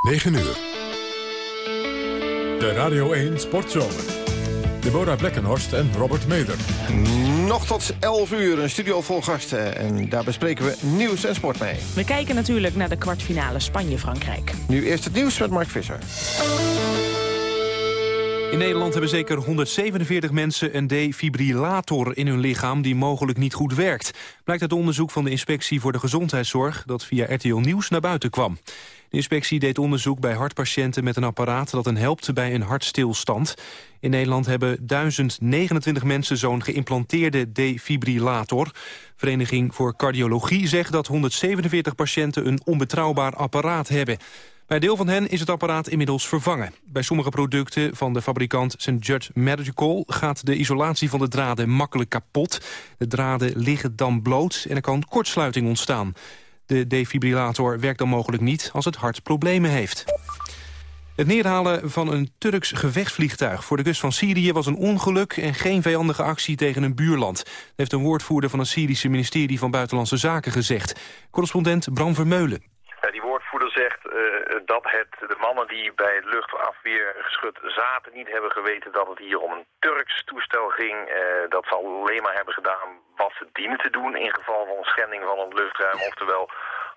9 uur. De Radio 1 Sportzomer. Deborah Blekkenhorst en Robert Meder. Nog tot 11 uur, een studio vol gasten. En daar bespreken we nieuws en sport mee. We kijken natuurlijk naar de kwartfinale Spanje-Frankrijk. Nu eerst het nieuws met Mark Visser. In Nederland hebben zeker 147 mensen een defibrillator in hun lichaam die mogelijk niet goed werkt. Blijkt uit onderzoek van de Inspectie voor de Gezondheidszorg dat via RTL Nieuws naar buiten kwam. De inspectie deed onderzoek bij hartpatiënten met een apparaat dat hen helpt bij een hartstilstand. In Nederland hebben 1029 mensen zo'n geïmplanteerde defibrillator. Vereniging voor Cardiologie zegt dat 147 patiënten een onbetrouwbaar apparaat hebben. Bij deel van hen is het apparaat inmiddels vervangen. Bij sommige producten van de fabrikant St. Judge Medical... gaat de isolatie van de draden makkelijk kapot. De draden liggen dan bloot en er kan kortsluiting ontstaan. De defibrillator werkt dan mogelijk niet als het hart problemen heeft. Het neerhalen van een Turks gevechtsvliegtuig voor de kust van Syrië was een ongeluk en geen vijandige actie tegen een buurland. Dat heeft een woordvoerder van het Syrische ministerie van Buitenlandse Zaken gezegd. Correspondent Bram Vermeulen dat het de mannen die bij het luchtafweergeschut zaten niet hebben geweten dat het hier om een Turks toestel ging. Uh, dat ze alleen maar hebben gedaan wat ze dienen te doen in geval van schending van het luchtruim. Oftewel,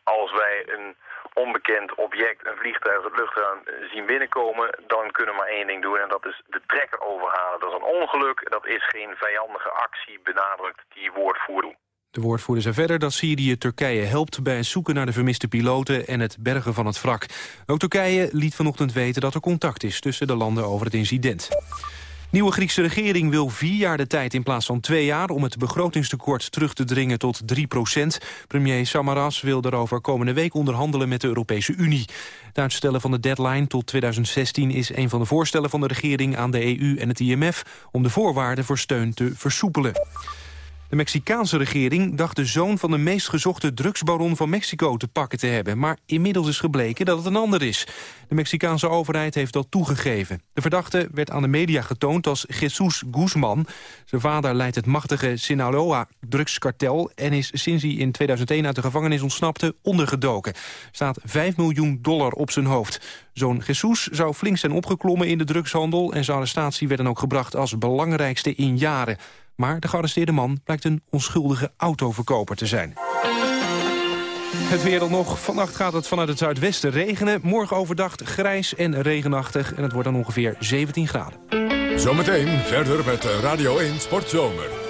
als wij een onbekend object, een vliegtuig, het luchtruim zien binnenkomen, dan kunnen we maar één ding doen en dat is de trekker overhalen. Dat is een ongeluk, dat is geen vijandige actie, benadrukt die woordvoerder. De woordvoerder zei verder dat Syrië Turkije helpt bij het zoeken naar de vermiste piloten en het bergen van het wrak. Ook Turkije liet vanochtend weten dat er contact is tussen de landen over het incident. Nieuwe Griekse regering wil vier jaar de tijd in plaats van twee jaar... om het begrotingstekort terug te dringen tot 3 procent. Premier Samaras wil daarover komende week onderhandelen met de Europese Unie. Het uitstellen van de deadline tot 2016 is een van de voorstellen van de regering aan de EU en het IMF... om de voorwaarden voor steun te versoepelen. De Mexicaanse regering dacht de zoon van de meest gezochte drugsbaron van Mexico te pakken te hebben. Maar inmiddels is gebleken dat het een ander is. De Mexicaanse overheid heeft dat toegegeven. De verdachte werd aan de media getoond als Jesus Guzman. Zijn vader leidt het machtige Sinaloa-drugskartel... en is sinds hij in 2001 uit de gevangenis ontsnapte ondergedoken. Er staat 5 miljoen dollar op zijn hoofd. Zo'n Jesus zou flink zijn opgeklommen in de drugshandel... en zijn arrestatie werd dan ook gebracht als belangrijkste in jaren. Maar de gearresteerde man blijkt een onschuldige autoverkoper te zijn. Het weer nog. Vannacht gaat het vanuit het zuidwesten regenen. Morgen overdag grijs en regenachtig. En het wordt dan ongeveer 17 graden. Zometeen verder met Radio 1 Sportzomer.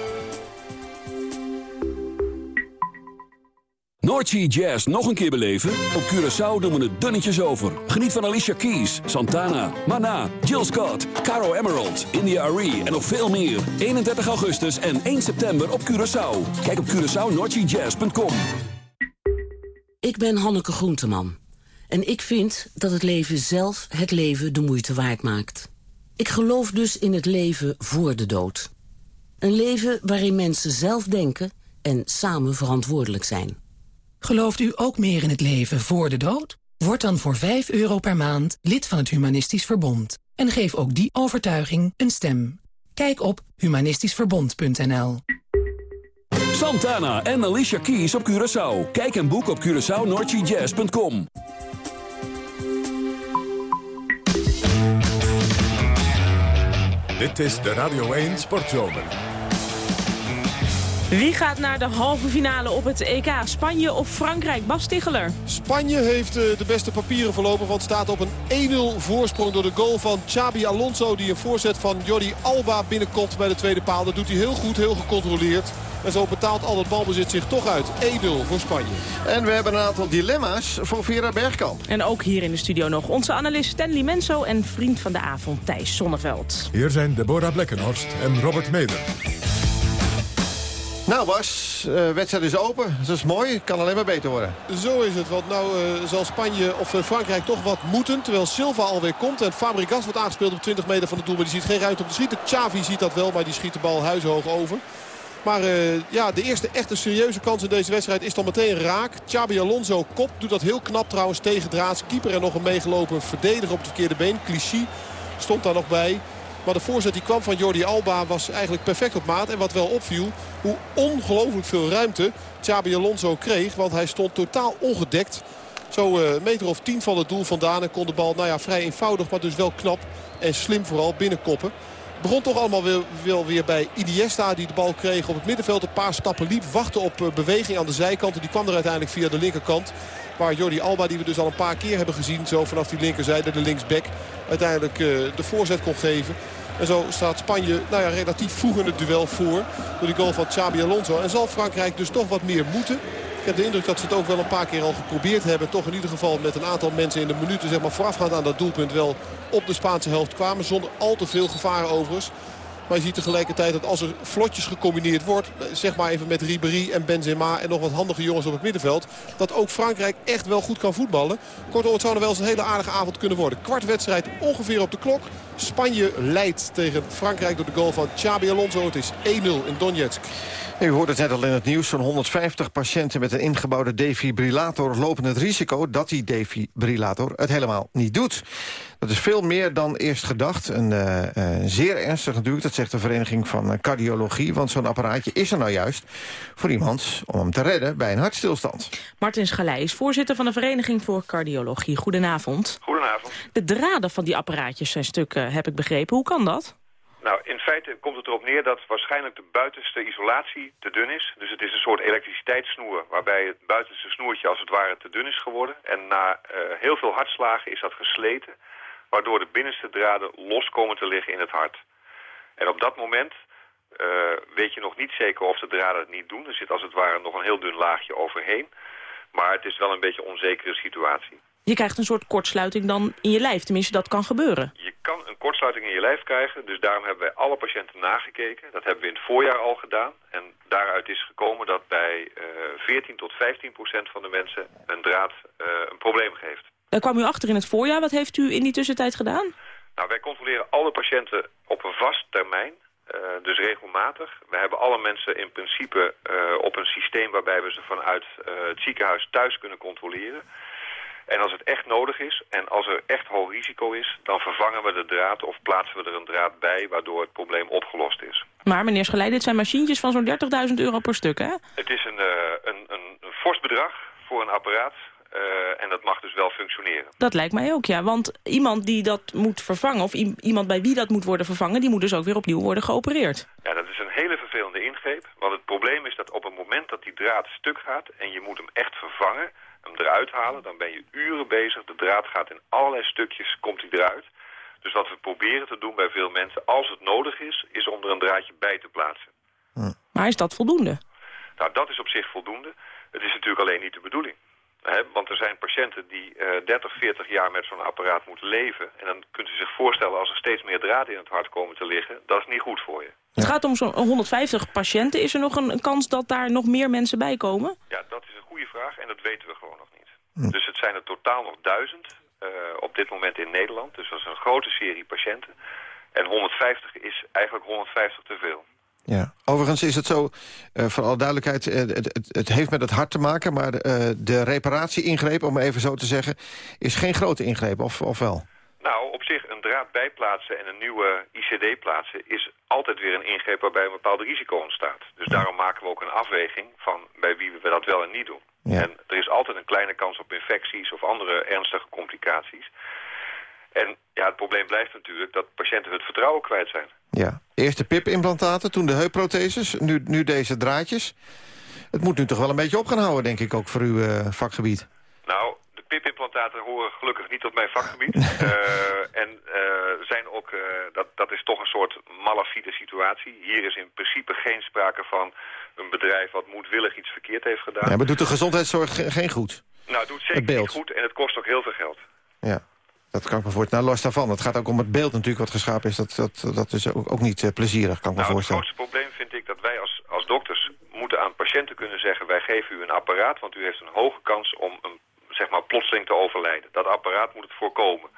Noordsea Jazz nog een keer beleven? Op Curaçao doen we het dunnetjes over. Geniet van Alicia Keys, Santana, Mana, Jill Scott, Caro Emerald, India Arie en nog veel meer. 31 augustus en 1 september op Curaçao. Kijk op CuraçaoNoordseaJazz.com Ik ben Hanneke Groenteman. En ik vind dat het leven zelf het leven de moeite waard maakt. Ik geloof dus in het leven voor de dood. Een leven waarin mensen zelf denken en samen verantwoordelijk zijn. Gelooft u ook meer in het leven voor de dood? Word dan voor 5 euro per maand lid van het Humanistisch Verbond. En geef ook die overtuiging een stem. Kijk op humanistischverbond.nl Santana en Alicia Keys op Curaçao. Kijk en boek op CuraçaoNordGJazz.com Dit is de Radio 1 Sportzomer. Wie gaat naar de halve finale op het EK? Spanje of Frankrijk? Bas Ticheler. Spanje heeft eh, de beste papieren verlopen. Want staat op een 1-0 voorsprong door de goal van Xabi Alonso. Die een voorzet van Jordi Alba binnenkomt bij de tweede paal. Dat doet hij heel goed, heel gecontroleerd. En zo betaalt al het balbezit zich toch uit. 1-0 voor Spanje. En we hebben een aantal dilemma's voor Vera Bergkamp. En ook hier in de studio nog onze analist Stanley Menso... en vriend van de avond Thijs Sonneveld. Hier zijn Deborah Blekkenhorst en Robert Meder. Nou Bas, de uh, wedstrijd is open. Dat is mooi. Kan alleen maar beter worden. Zo is het. Want nou uh, zal Spanje of uh, Frankrijk toch wat moeten. Terwijl Silva alweer komt. En Fabregas wordt aangespeeld op 20 meter van het doel. Maar die ziet geen ruimte om te schieten. Xavi ziet dat wel, maar die schiet de bal huishoog over. Maar ja, de eerste echte serieuze kans in deze wedstrijd is dan meteen raak. Xabi Alonso kop. Doet dat heel knap trouwens tegen draads. Keeper en nog een meegelopen verdediger op het verkeerde been. Clichy stond daar nog bij. Maar de voorzet die kwam van Jordi Alba was eigenlijk perfect op maat. En wat wel opviel, hoe ongelooflijk veel ruimte Xabi Alonso kreeg. Want hij stond totaal ongedekt. Zo een meter of tien van het doel vandaan. En kon de bal nou ja, vrij eenvoudig, maar dus wel knap en slim vooral binnenkoppen begon toch allemaal wel weer bij Iniesta die de bal kreeg op het middenveld. Een paar stappen liep, wachtte op beweging aan de zijkant. En die kwam er uiteindelijk via de linkerkant. Waar Jordi Alba, die we dus al een paar keer hebben gezien... zo vanaf die linkerzijde, de linksback, uiteindelijk de voorzet kon geven. En zo staat Spanje nou ja, relatief vroeg in het duel voor. Door die goal van Xabi Alonso. En zal Frankrijk dus toch wat meer moeten. Ik heb de indruk dat ze het ook wel een paar keer al geprobeerd hebben. Toch in ieder geval met een aantal mensen in de minuten zeg maar, voorafgaand aan dat doelpunt wel op de Spaanse helft kwamen. Zonder al te veel gevaar overigens. Maar je ziet tegelijkertijd dat als er vlotjes gecombineerd wordt... zeg maar even met Ribéry en Benzema en nog wat handige jongens op het middenveld... dat ook Frankrijk echt wel goed kan voetballen. Kortom, het zou nog wel eens een hele aardige avond kunnen worden. Kwartwedstrijd ongeveer op de klok. Spanje leidt tegen Frankrijk door de goal van Xabi Alonso. Het is 1-0 in Donetsk. U hoort het net al in het nieuws. Zo'n 150 patiënten met een ingebouwde defibrillator lopen het risico dat die defibrillator het helemaal niet doet. Dat is veel meer dan eerst gedacht. Een, uh, zeer ernstig natuurlijk, dat zegt de Vereniging van eh, Cardiologie. Want zo'n apparaatje is er nou juist voor iemand om hem te redden bij een hartstilstand. Martin Schalij is voorzitter van de Vereniging voor Cardiologie. Goedenavond. Goedenavond. De draden van die apparaatjes zijn stukken, heb ik begrepen. Hoe kan dat? Nou, in feite komt het erop neer dat waarschijnlijk de buitenste isolatie te dun is. Dus het is een soort elektriciteitssnoer waarbij het buitenste snoertje als het ware te dun is geworden. En na uh, heel veel hartslagen is dat gesleten, waardoor de binnenste draden los komen te liggen in het hart. En op dat moment uh, weet je nog niet zeker of de draden het niet doen. Er zit als het ware nog een heel dun laagje overheen. Maar het is wel een beetje een onzekere situatie. Je krijgt een soort kortsluiting dan in je lijf. Tenminste, dat kan gebeuren. Je kan een kortsluiting in je lijf krijgen. Dus daarom hebben wij alle patiënten nagekeken. Dat hebben we in het voorjaar al gedaan. En daaruit is gekomen dat bij uh, 14 tot 15 procent van de mensen een draad uh, een probleem geeft. Daar kwam u achter in het voorjaar. Wat heeft u in die tussentijd gedaan? Nou, wij controleren alle patiënten op een vast termijn. Uh, dus regelmatig. We hebben alle mensen in principe uh, op een systeem waarbij we ze vanuit uh, het ziekenhuis thuis kunnen controleren. En als het echt nodig is en als er echt hoog risico is... dan vervangen we de draad of plaatsen we er een draad bij... waardoor het probleem opgelost is. Maar meneer Scheleid, dit zijn machientjes van zo'n 30.000 euro per stuk, hè? Het is een, een, een, een fors bedrag voor een apparaat... Uh, en dat mag dus wel functioneren. Dat lijkt mij ook, ja. Want iemand die dat moet vervangen... of iemand bij wie dat moet worden vervangen... die moet dus ook weer opnieuw worden geopereerd. Ja, dat is een hele vervelende ingreep. Want het probleem is dat op het moment dat die draad stuk gaat... en je moet hem echt vervangen hem eruit halen, dan ben je uren bezig. De draad gaat in allerlei stukjes, komt hij eruit. Dus wat we proberen te doen bij veel mensen, als het nodig is, is om er een draadje bij te plaatsen. Hm. Maar is dat voldoende? Nou, dat is op zich voldoende. Het is natuurlijk alleen niet de bedoeling. He, want er zijn patiënten die uh, 30, 40 jaar met zo'n apparaat moeten leven. En dan kunt u zich voorstellen als er steeds meer draden in het hart komen te liggen. Dat is niet goed voor je. Het gaat om zo'n 150 patiënten. Is er nog een, een, kans dat daar nog meer mensen bij komen? Ja, dat is een goede vraag en dat weten we gewoon nog niet. Hm. Dus het zijn er totaal nog duizend uh, op dit moment in Nederland. Dus dat is een grote serie patiënten. En 150 is eigenlijk 150 te veel. Ja. Overigens is het zo, uh, voor alle duidelijkheid, uh, het, het, het, heeft met het hart te maken... maar uh, de reparatie-ingreep, om even zo te zeggen, is geen grote ingreep, of, of wel? Nou, op zich een draad bijplaatsen en een nieuwe ICD plaatsen... is altijd weer een ingreep waarbij een bepaald risico ontstaat. Dus daarom maken we ook een afweging van bij wie we dat wel en niet doen. Ja. En er is altijd een kleine kans op infecties of andere ernstige complicaties. En ja, het probleem blijft natuurlijk dat patiënten het vertrouwen kwijt zijn. Ja, eerst de PIP-implantaten, toen de heupprotheses, nu, nu deze draadjes. Het moet nu toch wel een beetje op gaan houden, denk ik, ook voor uw uh, vakgebied. Nou, de PIP-implantaten horen gelukkig niet tot mijn vakgebied. uh, en uh, zijn ook, dat, dat is toch een soort malafide situatie. Hier is in principe geen sprake van een bedrijf wat moedwillig iets verkeerd heeft gedaan. Ja, maar doet de gezondheidszorg geen goed? Nou, het doet zeker niet goed en het kost ook heel veel geld. Ja. Dat kan ik me voorstellen. Nou, los daarvan. Het gaat ook om het beeld natuurlijk wat geschapen is. Dat, dat, dat is ook, ook niet uh, plezierig, kan ik nou, me voorstellen. Het grootste probleem vind ik dat wij als, als dokters moeten aan patiënten kunnen zeggen... wij geven u een apparaat, want u heeft een hoge kans om een, zeg maar, plotseling te overlijden. Dat apparaat moet het voorkomen.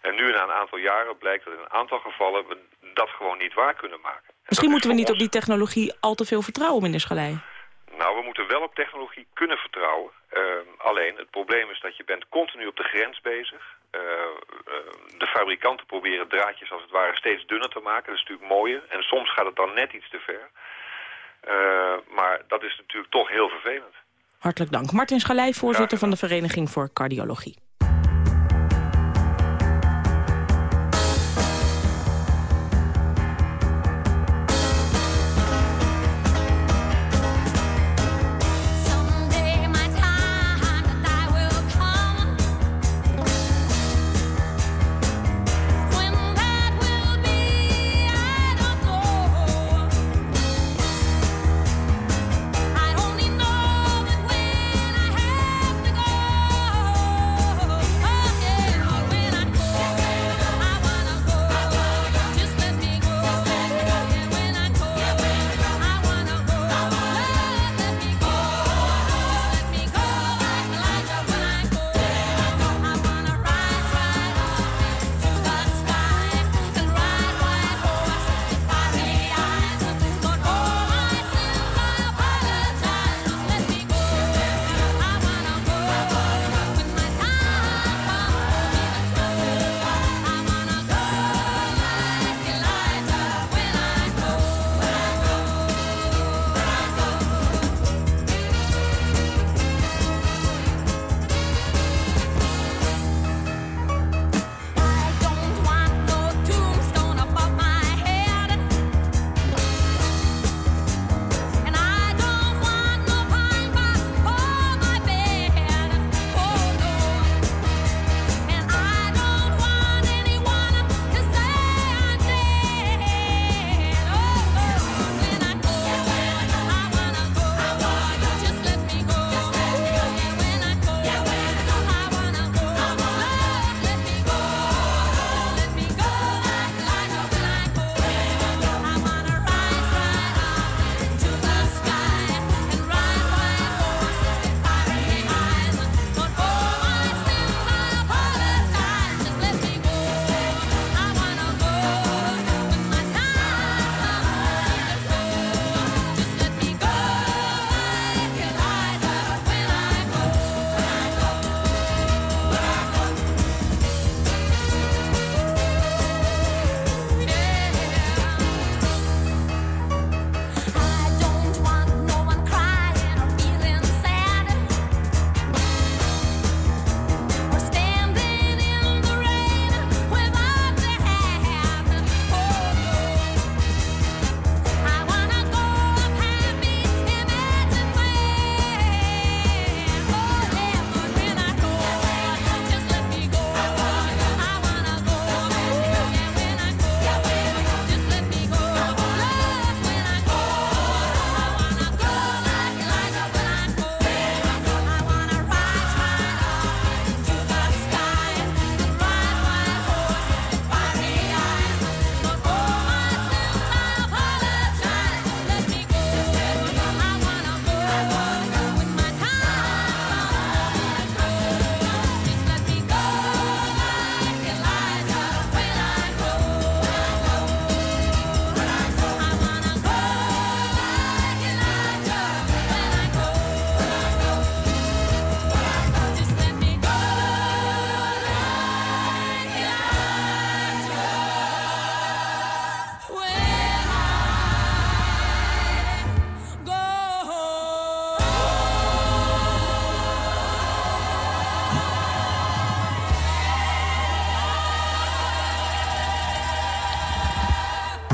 En nu na een aantal jaren blijkt dat in een aantal gevallen... we dat gewoon niet waar kunnen maken. Misschien moeten we niet op die technologie al te veel vertrouwen, meneer Schalij. Nou, we moeten wel op technologie kunnen vertrouwen. Uh, alleen, het probleem is dat je bent continu op de grens bezig. Uh, uh, de fabrikanten proberen draadjes als het ware steeds dunner te maken. Dat is natuurlijk mooier. En soms gaat het dan net iets te ver. maar dat is natuurlijk toch heel vervelend. Hartelijk dank. Martin Schalij, voorzitter van de Vereniging voor Cardiologie.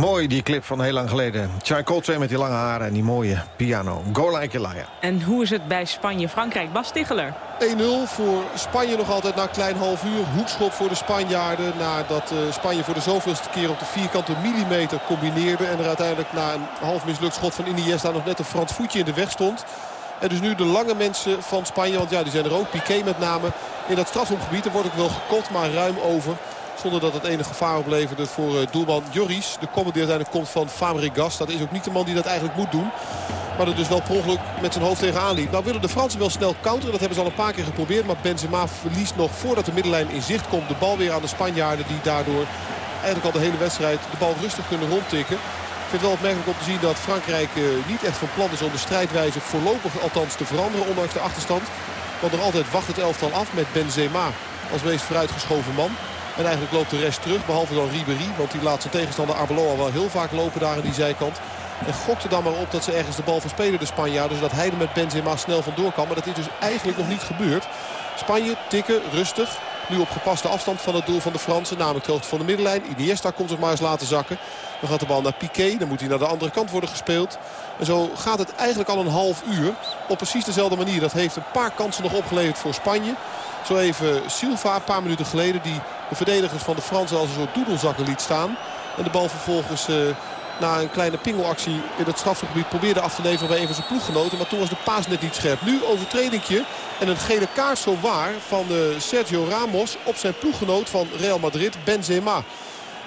Mooi, die clip van heel lang geleden. Charlie Coltrane met die lange haren en die mooie piano. Go like you liar. En hoe is het bij Spanje-Frankrijk? Bas Ticheler. 1-0 voor Spanje nog altijd na een klein half uur. Hoekschop voor de Spanjaarden. Nadat uh, Spanje voor de zoveelste keer op de vierkante millimeter combineerde. En er uiteindelijk na een half mislukt schot van Iniesta nog net een Frans voetje in de weg stond. En dus nu de lange mensen van Spanje, want ja, die zijn er ook. Piqué met name in dat strafhofgebied. Er wordt ook wel gekot, maar ruim over. Zonder dat het enige gevaar opleverde voor uh, doelman Joris. De comment die uiteindelijk komt van Fabregas. Dat is ook niet de man die dat eigenlijk moet doen. Maar er dus wel per ongeluk met zijn hoofd tegenaan liep. Nou willen de Fransen wel snel counteren. Dat hebben ze al een paar keer geprobeerd. Maar Benzema verliest nog voordat de middenlijn in zicht komt. De bal weer aan de Spanjaarden die daardoor eigenlijk al de hele wedstrijd de bal rustig kunnen rondtikken. Ik vind het wel opmerkelijk om te zien dat Frankrijk uh, niet echt van plan is om de strijdwijze voorlopig althans te veranderen. Ondanks de achterstand. Want nog altijd wacht het elftal af met Benzema als meest vooruitgeschoven man. En eigenlijk loopt de rest terug, behalve dan Ribéry. Want die laat zijn tegenstander Arbeloa wel heel vaak lopen daar aan die zijkant. En gokte dan maar op dat ze ergens de bal verspelen, de Spanjaarden. Zodat hij er met Benzema snel vandoor kan. Maar dat is dus eigenlijk nog niet gebeurd. Spanje tikken, rustig. Nu op gepaste afstand van het doel van de Fransen. Namelijk de van de middenlijn. Iniesta komt zich maar eens laten zakken. Dan gaat de bal naar Piqué. Dan moet hij naar de andere kant worden gespeeld. En zo gaat het eigenlijk al een half uur. Op precies dezelfde manier. Dat heeft een paar kansen nog opgeleverd voor Spanje. Zo even Silva, een paar minuten geleden. Die de verdedigers van de Fransen als een soort doedelzakken liet staan. En de bal vervolgens uh, na een kleine pingelactie in het strafgebied probeerde af te leveren bij een van zijn ploeggenoten. Maar toen was de paas net niet scherp. Nu overtredingje en een gele kaart zo waar van uh, Sergio Ramos op zijn ploeggenoot van Real Madrid, Benzema.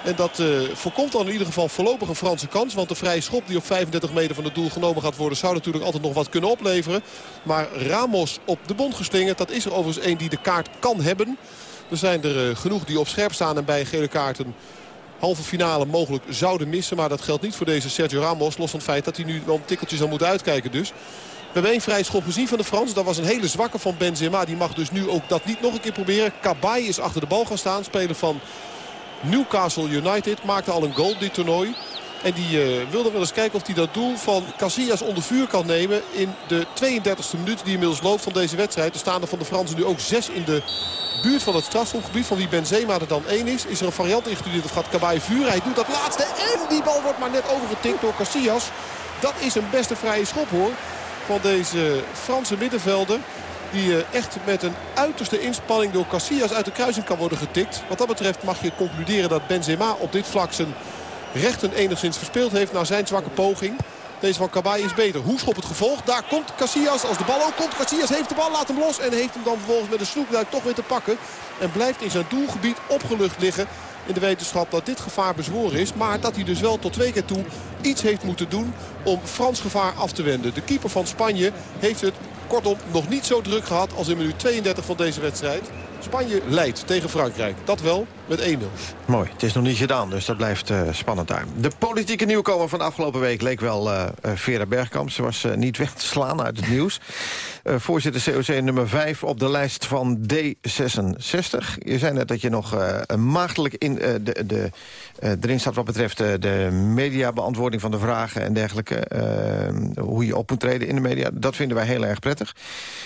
En dat uh, voorkomt dan in ieder geval voorlopig een Franse kans. Want de vrije schop die op 35 meter van het doel genomen gaat worden... zou natuurlijk altijd nog wat kunnen opleveren. Maar Ramos op de bond geslingerd. Dat is er overigens één die de kaart kan hebben. Er zijn er uh, genoeg die op scherp staan en bij gele kaarten halve finale mogelijk zouden missen. Maar dat geldt niet voor deze Sergio Ramos. Los van het feit dat hij nu wel een tikkeltje zal moeten uitkijken dus. We hebben één vrije schop gezien van de Frans. Dat was een hele zwakke van Benzema. Die mag dus nu ook dat niet nog een keer proberen. Kabay is achter de bal gaan staan. Speler van Newcastle United. Maakte al een goal dit toernooi. En die uh, wilde wel eens kijken of hij dat doel van Casillas onder vuur kan nemen... in de 32e minuut die inmiddels loopt van deze wedstrijd. Er staan er van de Fransen nu ook zes in de buurt van het strafschopgebied. Van wie Benzema er dan één is. Is er een variant ingestudeerd of gaat Kabay vuur. Hij doet dat laatste en die bal wordt maar net overgetikt door Casillas. Dat is een beste vrije schop hoor. Van deze Franse middenvelder. Die echt met een uiterste inspanning door Casillas uit de kruising kan worden getikt. Wat dat betreft mag je concluderen dat Benzema op dit vlak zijn rechten enigszins verspeeld heeft na zijn zwakke poging. Deze van Kabay is beter. Hoeschop het gevolg. Daar komt Casillas. Als de bal ook komt. Casillas heeft de bal. Laat hem los. En heeft hem dan vervolgens met een snoekduik toch weer te pakken. En blijft in zijn doelgebied opgelucht liggen. In de wetenschap dat dit gevaar bezworen is. Maar dat hij dus wel tot twee keer toe iets heeft moeten doen om Frans gevaar af te wenden. De keeper van Spanje heeft het kortom nog niet zo druk gehad als in minuut 32 van deze wedstrijd. Spanje leidt tegen Frankrijk. Dat wel met 1-0. Mooi. Het is nog niet gedaan, dus dat blijft uh, spannend daar. De politieke nieuwkomer van de afgelopen week leek wel uh, Vera Bergkamp. Ze was niet weg te slaan uit het nieuws. voorzitter COC nummer 5 op de lijst van D66. Je zei net dat je nog maagdelijk in, de, de, erin staat... wat betreft de mediabeantwoording van de vragen en dergelijke. hoe je op moet treden in de media. Dat vinden wij heel erg prettig.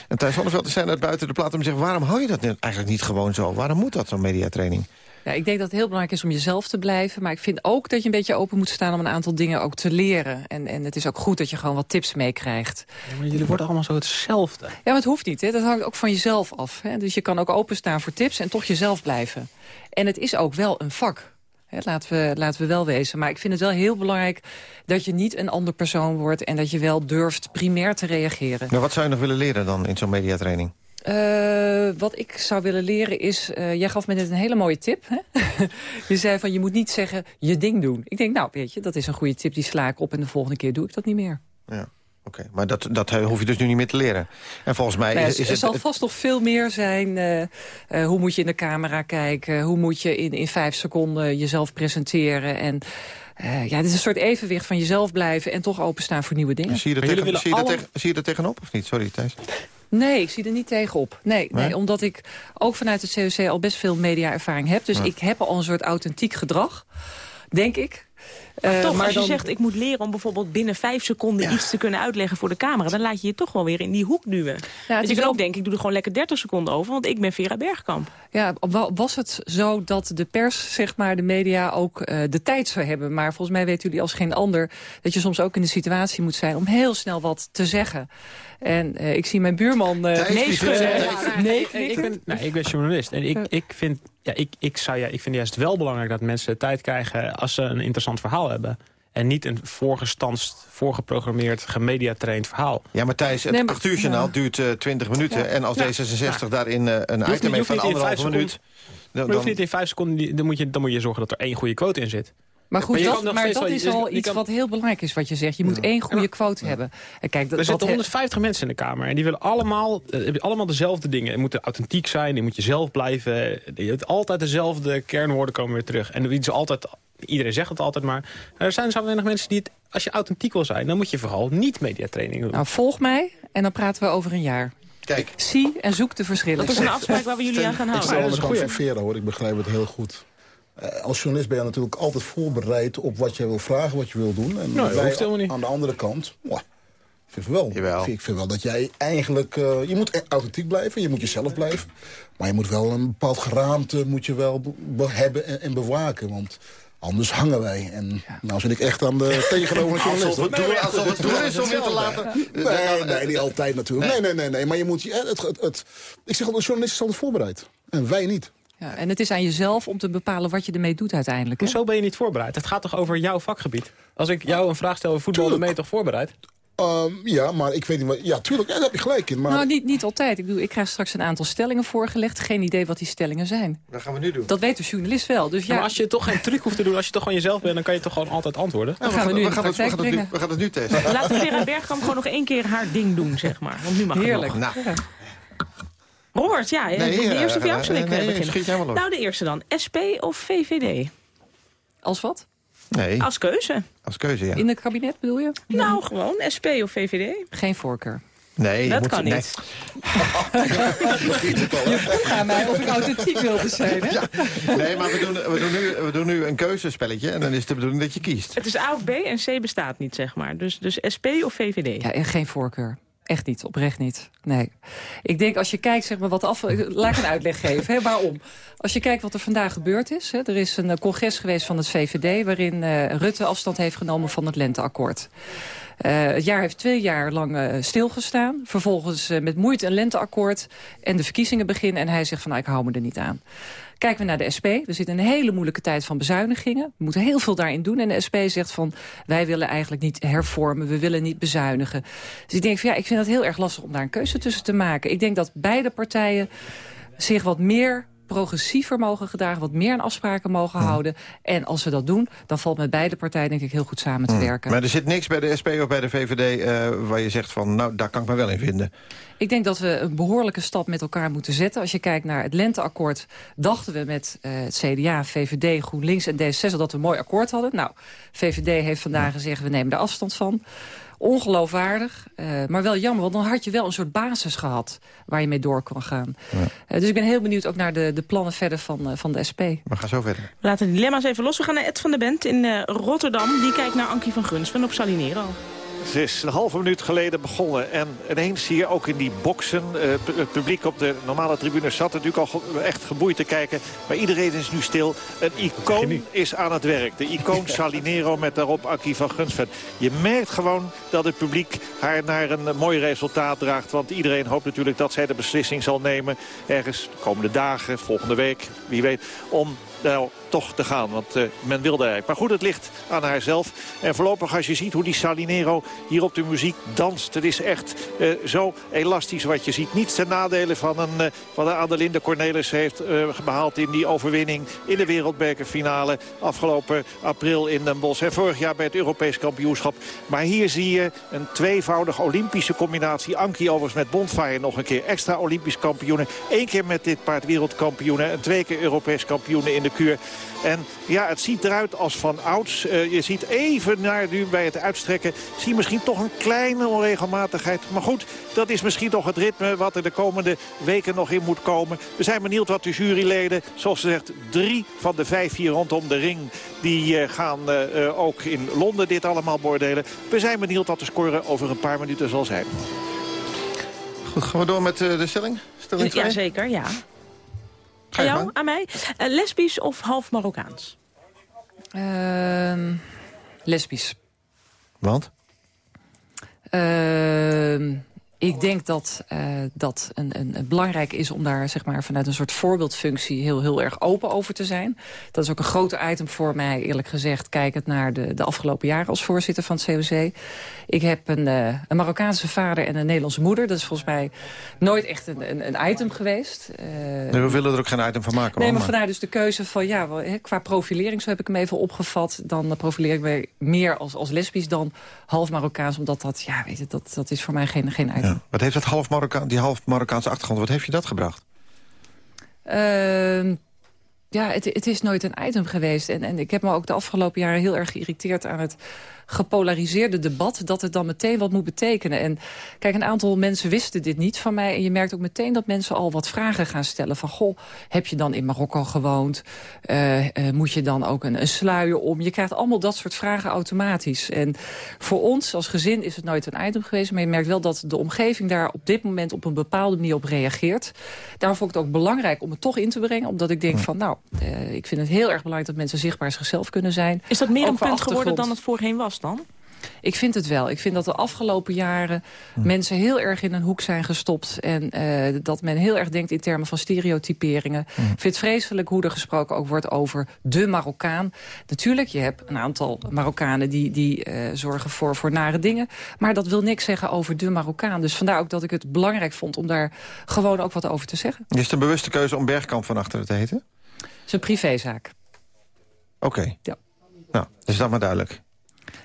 En Thijs Zonneveld is uit buiten de plaat om te zeggen... waarom hou je dat eigenlijk niet gewoon zo? Waarom moet dat, zo'n mediatraining? Ja, ik denk dat het heel belangrijk is om jezelf te blijven. Maar ik vind ook dat je een beetje open moet staan om een aantal dingen ook te leren. En, en het is ook goed dat je gewoon wat tips meekrijgt. Ja, maar jullie worden allemaal zo hetzelfde. Ja, maar het hoeft niet. Hè. Dat hangt ook van jezelf af. Hè. Dus je kan ook openstaan voor tips en toch jezelf blijven. En het is ook wel een vak. Hè, laten, we, laten we wel wezen. Maar ik vind het wel heel belangrijk dat je niet een ander persoon wordt... en dat je wel durft primair te reageren. Maar wat zou je nog willen leren dan in zo'n mediatraining? Uh, wat ik zou willen leren is... Uh, jij gaf me net een hele mooie tip. Hè? je zei van je moet niet zeggen je ding doen. Ik denk, nou weet je, dat is een goede tip. Die sla ik op en de volgende keer doe ik dat niet meer. Ja. Oké, maar dat, dat hoef je dus nu niet meer te leren. En volgens mij is, is er zal vast nog veel meer zijn. Uh, hoe moet je in de camera kijken? Hoe moet je in, in vijf seconden jezelf presenteren? En uh, ja, dit is een soort evenwicht van jezelf blijven... en toch openstaan voor nieuwe dingen. Zie je, er tegen, zie, je alle... zie je er tegenop of niet? Sorry, Thijs. Nee, ik zie er niet tegenop. Nee, nee? nee omdat ik ook vanuit het COC al best veel media-ervaring heb. Dus ik heb al een soort authentiek gedrag, denk ik. Maar uh, toch, maar als je zegt, ik moet leren om bijvoorbeeld binnen vijf seconden iets te kunnen uitleggen voor de camera, dan laat je je toch wel weer in die hoek duwen. Ja, dus je kan ook denken, ik doe er gewoon lekker 30 seconden over, want ik ben Vera Bergkamp. Ja, was het zo dat de pers, zeg maar, de media ook uh, de tijd zou hebben? Maar volgens mij weten jullie als geen ander dat je soms ook in de situatie moet zijn om heel snel wat te zeggen. En uh, ik zie mijn buurman uh, nee Nee, ik ben, nou, ik ben journalist en ik, ik vind ja, ik, ik, zou, ja, ik vind juist wel belangrijk dat mensen tijd krijgen als ze een interessant verhaal hebben. En niet een voorgestanst, voorgeprogrammeerd, gemediatraind verhaal. Ja, maar Thijs, het nee, 8 uur journaal duurt uh, 20 minuten. En als D66 daarin uh, een item heeft van anderhalve minuut... Dan, dan, hoeft niet in vijf seconden, dan moet, je, dan moet je zorgen dat er één goede quote in zit. Maar goed, maar dat, maar dat is al iets wat heel belangrijk is wat je zegt. Je moet één goede quote hebben. En kijk, dat, er zitten 150 mensen in de Kamer. En die willen allemaal, uh, allemaal dezelfde dingen. Je moet authentiek zijn, je moet jezelf blijven. Je hebt altijd dezelfde kernwoorden komen weer terug. En is altijd, iedereen zegt het altijd maar. Er zijn zo weinig mensen die het, als je authentiek wil zijn... dan moet je vooral niet mediatraining doen. Nou, volg mij en dan praten we over een jaar. Kijk. Zie en zoek de verschillen. Dat is een afspraak waar we jullie aan gaan houden. Ik sta aan de kant van Vera, hoor. Ik begrijp het heel goed. Uh, als journalist ben je natuurlijk altijd voorbereid op wat je wil vragen, wat je wil doen. En nou, wij, helemaal niet. aan de andere kant, wow, vind ik wel. Jawel. Ik vind wel dat jij eigenlijk... Uh, je moet authentiek blijven, je moet jezelf blijven. Maar je moet wel een bepaald geraamte moet je wel hebben en, en bewaken. Want Anders hangen wij. En nou zit ik echt aan de tegenover journalist. Alsof het, nee, alsof het doel is om je te laten... Nee, nee, niet altijd natuurlijk. Nee, nee, nee. nee. Maar je moet... Het, het, het, ik zeg altijd, de journalist is altijd voorbereid. En wij niet. Ja, en het is aan jezelf om te bepalen wat je ermee doet uiteindelijk. Zo ben je niet voorbereid. Het gaat toch over jouw vakgebied? Als ik jou een vraag stel over voetbal, dan ben je toch voorbereid? Um, ja, maar ik weet niet wat... Ja, tuurlijk, ja, daar heb je gelijk in. Maar... Nou, niet, niet altijd. Ik, bedoel, ik krijg straks een aantal stellingen voorgelegd. Geen idee wat die stellingen zijn. Dat gaan we nu doen. Dat weet de journalist wel. Dus ja. maar als je toch geen truc hoeft te doen, als je toch gewoon jezelf bent... dan kan je toch gewoon altijd antwoorden. Ja, we, gaan, we, nu we, gaan het, we, gaan het nu, we gaan het nu testen. Laten Vera Bergkamp gewoon nog één keer haar ding doen, zeg maar. Want nu mag Heerlijk. Het nog. Nou. Robert, ja, nee, de eerste of nee, beginnen? Nou, de eerste dan. SP of VVD? Als wat? Nee. Als keuze. Als keuze, ja. In het kabinet bedoel je? Nou, gewoon SP of VVD. Geen voorkeur. Nee, dat moet, kan niet. je vroeg aan mij of ik authentiek wilde zijn, hè? Ja. Nee, maar we doen, we, doen nu, we doen nu een keuzespelletje... en dan is het de bedoeling dat je kiest. Het is A of B en C bestaat niet, zeg maar. Dus, dus SP of VVD? Ja, en geen voorkeur. Echt niet, oprecht niet. Nee. Ik denk als je kijkt, zeg maar, wat af... Laat ik een uitleg geven, hè, waarom. Als je kijkt wat er vandaag gebeurd is. Hè, er is een eh, congres geweest van het VVD... waarin uh, Rutte afstand heeft genomen van het lenteakkoord. Uh, het jaar heeft twee jaar lang uh, stilgestaan. Vervolgens met moeite een lenteakkoord en de verkiezingen beginnen. En hij zegt van, nou, ik hou me er niet aan. Kijken we naar de SP. We zitten in een hele moeilijke tijd van bezuinigingen. We moeten heel veel daarin doen. En de SP zegt van, wij willen eigenlijk niet hervormen. We willen niet bezuinigen. Dus ik denk van, ja, ik vind het heel erg lastig om daar een keuze tussen te maken. Ik denk dat beide partijen zich wat meer progressiever mogen gedragen... wat meer aan afspraken mogen houden. En als we dat doen, dan valt met beide partijen denk ik heel goed samen te werken. Maar er zit niks bij de SP of bij de VVD uh, waar je zegt van... nou, daar kan ik me wel in vinden. Ik denk dat we een behoorlijke stap met elkaar moeten zetten. Als je kijkt naar het lenteakkoord, dachten we met uh, het CDA, VVD, GroenLinks en D66... dat we een mooi akkoord hadden. Nou, VVD heeft vandaag gezegd, we nemen er afstand van ongeloofwaardig. Uh, maar wel jammer, want dan had je wel een soort basis gehad... waar je mee door kon gaan. Ja. Uh, dus ik ben heel benieuwd ook naar de, de plannen verder van, uh, van de SP. We gaan zo verder. We laten de dilemma's even los. We gaan naar Ed van der Bent in Rotterdam. Die kijkt naar Ankie van Gunsven op Salinero. Ze is een halve minuut geleden begonnen. En ineens zie je ook in die boksen... Uh, het publiek op de normale tribune zat natuurlijk al echt geboeid te kijken. Maar iedereen is nu stil. Een icoon is aan het werk. De icoon Salinero met daarop Aki van Gunsven. Je merkt gewoon dat het publiek haar naar een mooi resultaat draagt. Want iedereen hoopt natuurlijk dat zij de beslissing zal nemen. Ergens de komende dagen, volgende week, wie weet... om nou, toch te gaan. Want uh, men wilde eigenlijk. Maar goed, het ligt aan haarzelf. En voorlopig als je ziet hoe die Salinero hier op de muziek danst. Het is echt uh, zo elastisch wat je ziet. Niets ten nadele van een, uh, wat Adelinde Cornelis heeft behaald in die overwinning. In de wereldbekerfinale afgelopen april in Den Bosch. En vorig jaar bij het Europees kampioenschap. Maar hier zie je een tweevoudig Olympische combinatie. Anki overigens met Bonfire nog een keer extra Olympisch kampioenen. Eén keer met dit paard wereldkampioenen. En twee keer Europees kampioenen in de kuur. En ja, het ziet eruit als van ouds. Uh, je ziet even naar nu bij het uitstrekken... zie misschien toch een kleine onregelmatigheid. Maar goed, dat is misschien toch het ritme wat er de komende weken nog in moet komen. We zijn benieuwd wat de juryleden, zoals ze zegt... drie van de vijf hier rondom de ring... die uh, gaan uh, ook in Londen dit allemaal beoordelen. We zijn benieuwd wat de score over een paar minuten zal zijn. Goed, gaan we door met de stelling? stelling ja, zeker, ja. Aan jou, aan mij. Uh, lesbisch of half Marokkaans? Uh, lesbisch. Want? Uh, ik denk dat uh, dat een, een, belangrijk is om daar zeg maar, vanuit een soort voorbeeldfunctie heel, heel erg open over te zijn. Dat is ook een grote item voor mij, eerlijk gezegd, kijkend naar de, de afgelopen jaren als voorzitter van het COC. Ik heb een, uh, een Marokkaanse vader en een Nederlandse moeder. Dat is volgens mij nooit echt een, een, een item geweest. Uh, nee, we willen er ook geen item van maken. Nee, maar, vandaar dus de keuze van, ja, qua profilering, zo heb ik hem even opgevat. Dan profileer ik me meer als, als lesbisch dan half Marokkaans. Omdat dat, ja, weet je, dat, dat is voor mij geen, geen item. Ja. Wat heeft dat half Marokkaan, die half Marokkaanse achtergrond, wat heeft je dat gebracht? Uh, ja, het, het, is nooit een item geweest. En, en ik heb me ook de afgelopen jaren heel erg geïrriteerd aan het gepolariseerde debat... dat het dan meteen wat moet betekenen. En kijk, een aantal mensen wisten dit niet van mij. En je merkt ook meteen dat mensen al wat vragen gaan stellen. Van, goh, heb je dan in Marokko gewoond? Uh, uh, moet je dan ook een, een, sluier om? Je krijgt allemaal dat soort vragen automatisch. En voor ons als gezin is het nooit een item geweest. Maar je merkt wel dat de omgeving daar op dit moment... op een bepaalde manier op reageert. Daarom vond ik het ook belangrijk om het toch in te brengen. Omdat ik denk van, nou, uh, ik vind het heel erg belangrijk... dat mensen zichtbaar zichzelf kunnen zijn. Is dat meer een punt geworden dan het voorheen was? dan? Ik vind het wel. Ik vind dat de afgelopen jaren hm. mensen heel erg in een hoek zijn gestopt. En uh, dat men heel erg denkt in termen van stereotyperingen. Hm. Ik vind het vreselijk hoe er gesproken ook wordt over de Marokkaan. Natuurlijk, je hebt een aantal Marokkanen die, die uh, zorgen voor, voor nare dingen. Maar dat wil niks zeggen over de Marokkaan. Dus vandaar ook dat ik het belangrijk vond om daar gewoon ook wat over te zeggen. Is het een bewuste keuze om Bergkamp van achteren te heten? Het is een privézaak. Oké. Okay. Ja. Nou, is dat maar duidelijk.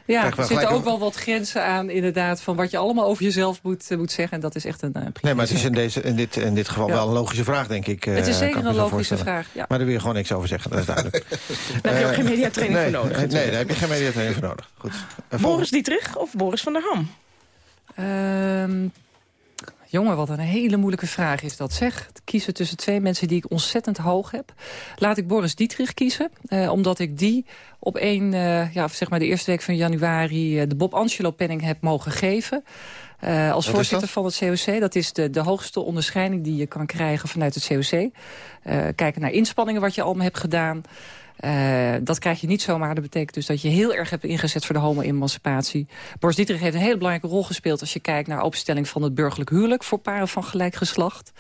Ja, er zitten ook wel wat grenzen aan inderdaad... van wat je allemaal over jezelf moet, uh, moet zeggen. En dat is echt een uh, Nee, maar het is in, deze, in, dit, in dit geval ja. wel een logische vraag, denk ik. Uh, het is zeker een logische vraag, ja. Maar daar wil je gewoon niks over zeggen, dat is duidelijk. daar heb je ook geen mediatraining nee, voor nodig. Nee, nee, daar heb je geen mediatraining voor nodig. Goed. Boris Dietrich of Boris van der Ham? Jongen, wat een hele moeilijke vraag is dat. Zeg, kiezen tussen twee mensen die ik ontzettend hoog heb. Laat ik Boris Dietrich kiezen. Eh, omdat ik die op één, uh, ja, zeg maar de eerste week van januari... Uh, de Bob Angelo penning heb mogen geven. Uh, als Wat voorzitter van het COC. Dat is de, de hoogste onderscheiding die je kan krijgen vanuit het COC. kijken naar inspanningen wat je allemaal hebt gedaan. Uh, dat krijg je niet zomaar. Dat betekent dus dat je heel erg hebt ingezet voor de homo-emancipatie. Boris Dietrich heeft een hele belangrijke rol gespeeld... als je kijkt naar opstelling van het burgerlijk huwelijk... voor paren van gelijk geslacht.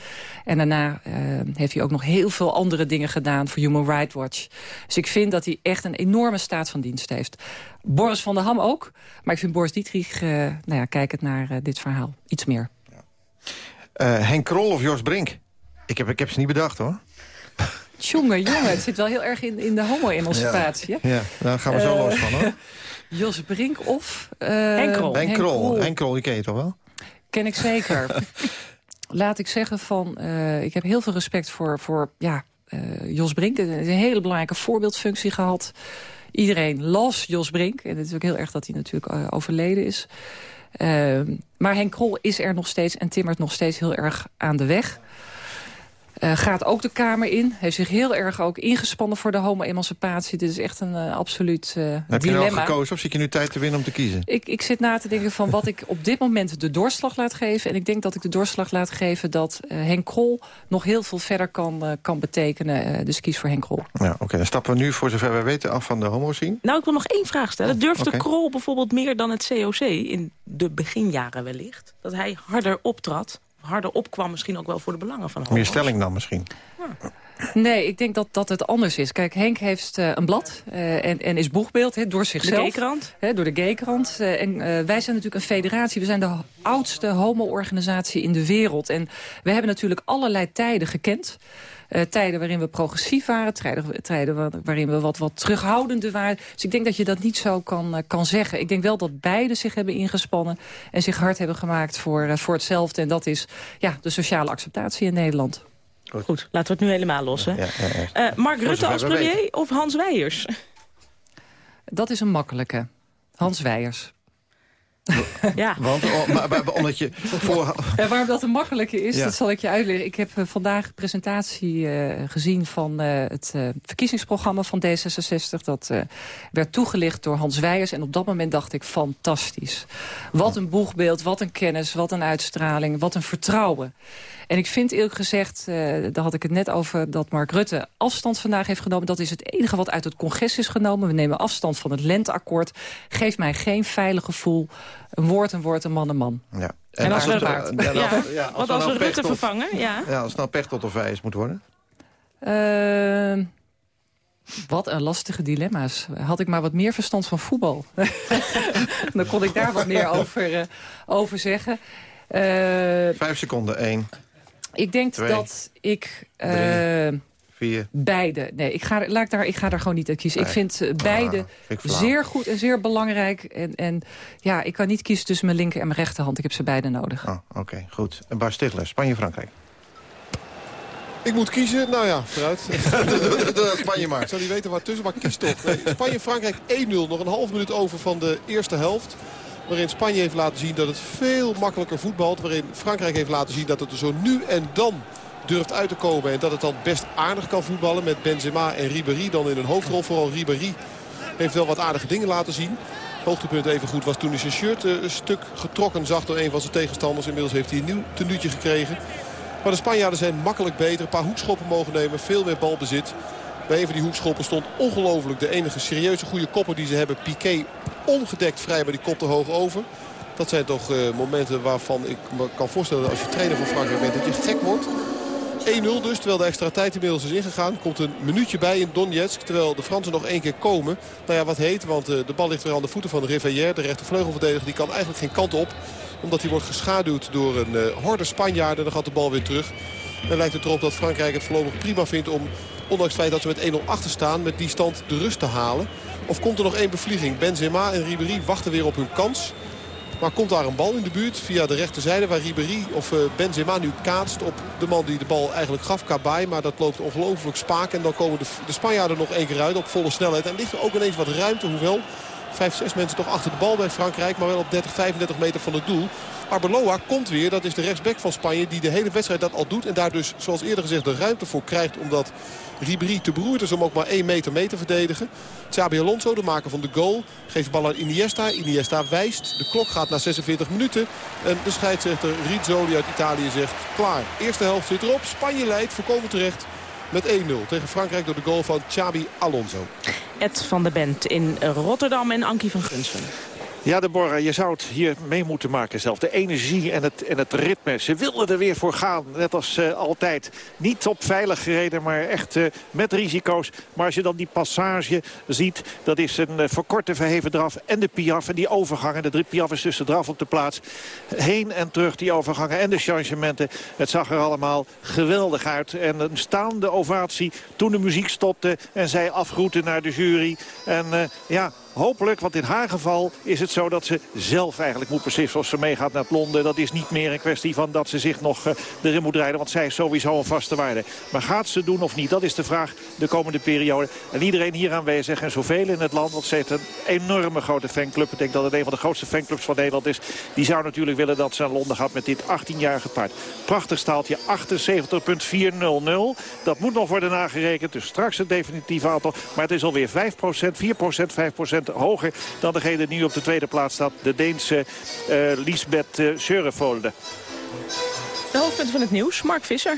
En daarna uh, heeft hij ook nog heel veel andere dingen gedaan... voor Human Rights Watch. Dus ik vind dat hij echt een enorme staat van dienst heeft. Boris van der Ham ook. Maar ik vind Boris Dietrich, uh, nou ja, kijkend naar dit verhaal, iets meer. Henk Krol of Jos Brink? Ik heb, ik heb ze niet bedacht, hoor. Jongen, jongen, het zit wel heel erg in, in de homo-emancipatie. Ja, ja, daar gaan we zo uh, los van, hoor. Jos Brink of... Uh, Henk Krol. Henk Krol. Henk Krol, die ken je toch wel? Ken ik zeker. Laat ik zeggen van... Uh, ik heb heel veel respect voor, voor ja, Jos Brink. Hij heeft een hele belangrijke voorbeeldfunctie gehad. Iedereen las Jos Brink. En het is ook heel erg dat hij natuurlijk overleden is. maar Henk Krol is er nog steeds en timmert nog steeds heel erg aan de weg. Uh, gaat ook de Kamer in. Heeft zich heel erg ook ingespannen voor de homo-emancipatie. Dit is echt een uh, absoluut uh, Heb dilemma. je nou gekozen of zit je nu tijd te winnen om te kiezen? Ik, ik zit na te denken van wat ik op dit moment de doorslag laat geven. En ik denk dat ik de doorslag laat geven dat Henk Krol nog heel veel verder kan, kan betekenen. dus kies voor Henk Krol. Ja, Oké, okay. dan stappen we nu voor zover wij weten af van de homo-scene. Nou, ik wil nog één vraag stellen. Durfde okay. Krol bijvoorbeeld meer dan het COC in de beginjaren wellicht? Dat hij harder optrad? Harder opkwam misschien ook wel voor de belangen van homo's. Meer stelling dan misschien? Ja. Nee, ik denk dat, dat het anders is. Kijk, Henk heeft uh, een blad uh, en, en is boegbeeld he, door zichzelf. De Gaykrant? He, door de Gaykrant. Uh, en wij zijn natuurlijk een federatie. We zijn de oudste homo-organisatie in de wereld. En we hebben natuurlijk allerlei tijden gekend. Uh, tijden waarin we progressief waren, tijden, tijden waarin we wat, wat terughoudender waren. Dus ik denk dat je dat niet zo kan, uh, kan zeggen. Ik denk wel dat beide zich hebben ingespannen en zich hard hebben gemaakt voor, uh, voor hetzelfde. En dat is ja, de sociale acceptatie in Nederland. Goed, Goed laten we het nu helemaal lossen. Ja, ja, ja. Mark Rutte als premier of Hans Weijers? Dat is een makkelijke. Hans Weijers. Ja. Want maar, omdat je voor... Ja, waarom dat een makkelijke is, ja. dat zal ik je uitleggen. Ik heb uh, vandaag een presentatie uh, gezien van uh, het verkiezingsprogramma van D66. Dat werd toegelicht door Hans Weijers. En op dat moment dacht ik, fantastisch. Wat een boegbeeld, wat een kennis, wat een uitstraling, wat een vertrouwen. En ik vind eerlijk gezegd, uh, daar had ik het net over... dat Mark Rutte afstand vandaag heeft genomen. Dat is het enige wat uit het congres is genomen. We nemen afstand van het lenteakkoord. Geeft mij geen veilig gevoel. Een woord, een woord, een man, een man. Ja. En, en als, als, we, ja, ja, ja, als, als we, nou Rutte tot, vervangen, ja. ja. Als nou pech tot of wijs moet worden? Uh, wat een lastige dilemma's. Had ik maar wat meer verstand van voetbal. Dan kon ik daar wat meer over, uh, over zeggen. Uh, Vijf seconden, één. Ik denk Twee, dat ik... Uh, vier. Beide. Nee, ik ga, laat ik, daar, ik ga daar gewoon niet uit kiezen. Nee. Ik vind beide ah, vind ik zeer goed en zeer belangrijk. En, en ja, ik kan niet kiezen tussen mijn linker en mijn rechterhand. Ik heb ze beide nodig. Oh, Oké, okay, goed. En Bart Stigler, Spanje-Frankrijk. Ik moet kiezen. Nou ja, vooruit. Spanje maar. Ik zou niet weten waar tussen, maar kies toch. Spanje-Frankrijk 1-0. Nog een half minuut over van de eerste helft. Waarin Spanje heeft laten zien dat het veel makkelijker voetbalt. Waarin Frankrijk heeft laten zien dat het er zo nu en dan durft uit te komen. En dat het dan best aardig kan voetballen met Benzema en Ribéry dan in een hoofdrol. Vooral Ribéry heeft wel wat aardige dingen laten zien. Hoogtepunt even goed was toen hij zijn shirt eh, een stuk getrokken zag door een van zijn tegenstanders. Inmiddels heeft hij een nieuw tenuutje gekregen. Maar de Spanjaarden zijn makkelijk beter. Een paar hoekschoppen mogen nemen. Veel meer balbezit. Bij een van die hoekschoppen stond ongelooflijk de enige serieuze goede kopper die ze hebben. Piqué ongedekt vrij, maar die kop te hoog over. Dat zijn toch uh, momenten waarvan ik me kan voorstellen dat als je trainer van Frankrijk bent dat je gek wordt. 1-0 dus, terwijl de extra tijd inmiddels is ingegaan. Komt een minuutje bij in Donetsk, terwijl de Fransen nog één keer komen. Nou ja, wat heet, want uh, de bal ligt weer aan de voeten van Rivière. De rechtervleugelverdediger, die kan eigenlijk geen kant op. Omdat hij wordt geschaduwd door een uh, horde Spanjaarden. Dan gaat de bal weer terug. Dan lijkt het erop dat Frankrijk het voorlopig prima vindt om... ondanks het feit dat ze met 1-0 achter staan, met die stand de rust te halen. Of komt er nog één bevlieging? Benzema en Ribéry wachten weer op hun kans. Maar komt daar een bal in de buurt via de rechterzijde waar Ribéry of uh, Benzema nu kaatst op de man die de bal eigenlijk gaf, Kabay. Maar dat loopt ongelooflijk spaak en dan komen de, de Spanjaarden nog één keer uit op volle snelheid. En ligt er ook ineens wat ruimte, hoewel vijf, zes mensen toch achter de bal bij Frankrijk. Maar wel op 30, 35 meter van het doel. Arbeloa komt weer. Dat is de rechtsback van Spanje die de hele wedstrijd dat al doet. En daar dus, zoals eerder gezegd, de ruimte voor krijgt. Omdat Ribéry te beroerd is om ook maar 1 meter mee te verdedigen. Xabi Alonso, de maker van de goal, geeft de bal aan Iniesta. Iniesta wijst. De klok gaat naar 46 minuten. En de scheidsrechter Rizzoli uit Italië zegt klaar. Eerste helft zit erop. Spanje leidt, voorkomen terecht met 1-0 tegen Frankrijk door de goal van Xabi Alonso. Ed van de Bent in Rotterdam en Ankie van Gunsen. Ja, Deborah, je zou het hier mee moeten maken zelf. De energie en het, en het ritme. Ze wilden er weer voor gaan, net als uh, altijd. Niet op veilig gereden, maar echt uh, met risico's. Maar als je dan die passage ziet, dat is een uh, verkorte verheven draf. En de piaf en die overgangen. De drie piaf is tussen draf op de plaats. Heen en terug die overgangen en de changementen. Het zag er allemaal geweldig uit. En een staande ovatie toen de muziek stopte en zij afgroeten naar de jury. En ja, hopelijk, want in haar geval is het zo dat ze zelf eigenlijk moet beslissen of ze meegaat naar Londen. Dat is niet meer een kwestie van dat ze zich nog uh, erin moet rijden. Want zij is sowieso een vaste waarde. Maar gaat ze doen of niet? Dat is de vraag de komende periode. En iedereen hier aanwezig en zoveel in het land. Want ze heeft een enorme grote fanclub. Ik denk dat het een van de grootste fanclubs van Nederland is. Die zou natuurlijk willen dat ze naar Londen gaat met dit 18-jarige paard. Prachtig staaltje 78.400. Dat moet nog worden nagerekend. Dus straks het definitieve aantal. Maar het is alweer 5%, 4%, 5% hoger dan degene die nu op de tweede plaats staat. De Deense uh, Lisbeth uh, Seurevolde. De hoofdpunt van het nieuws, Mark Visser.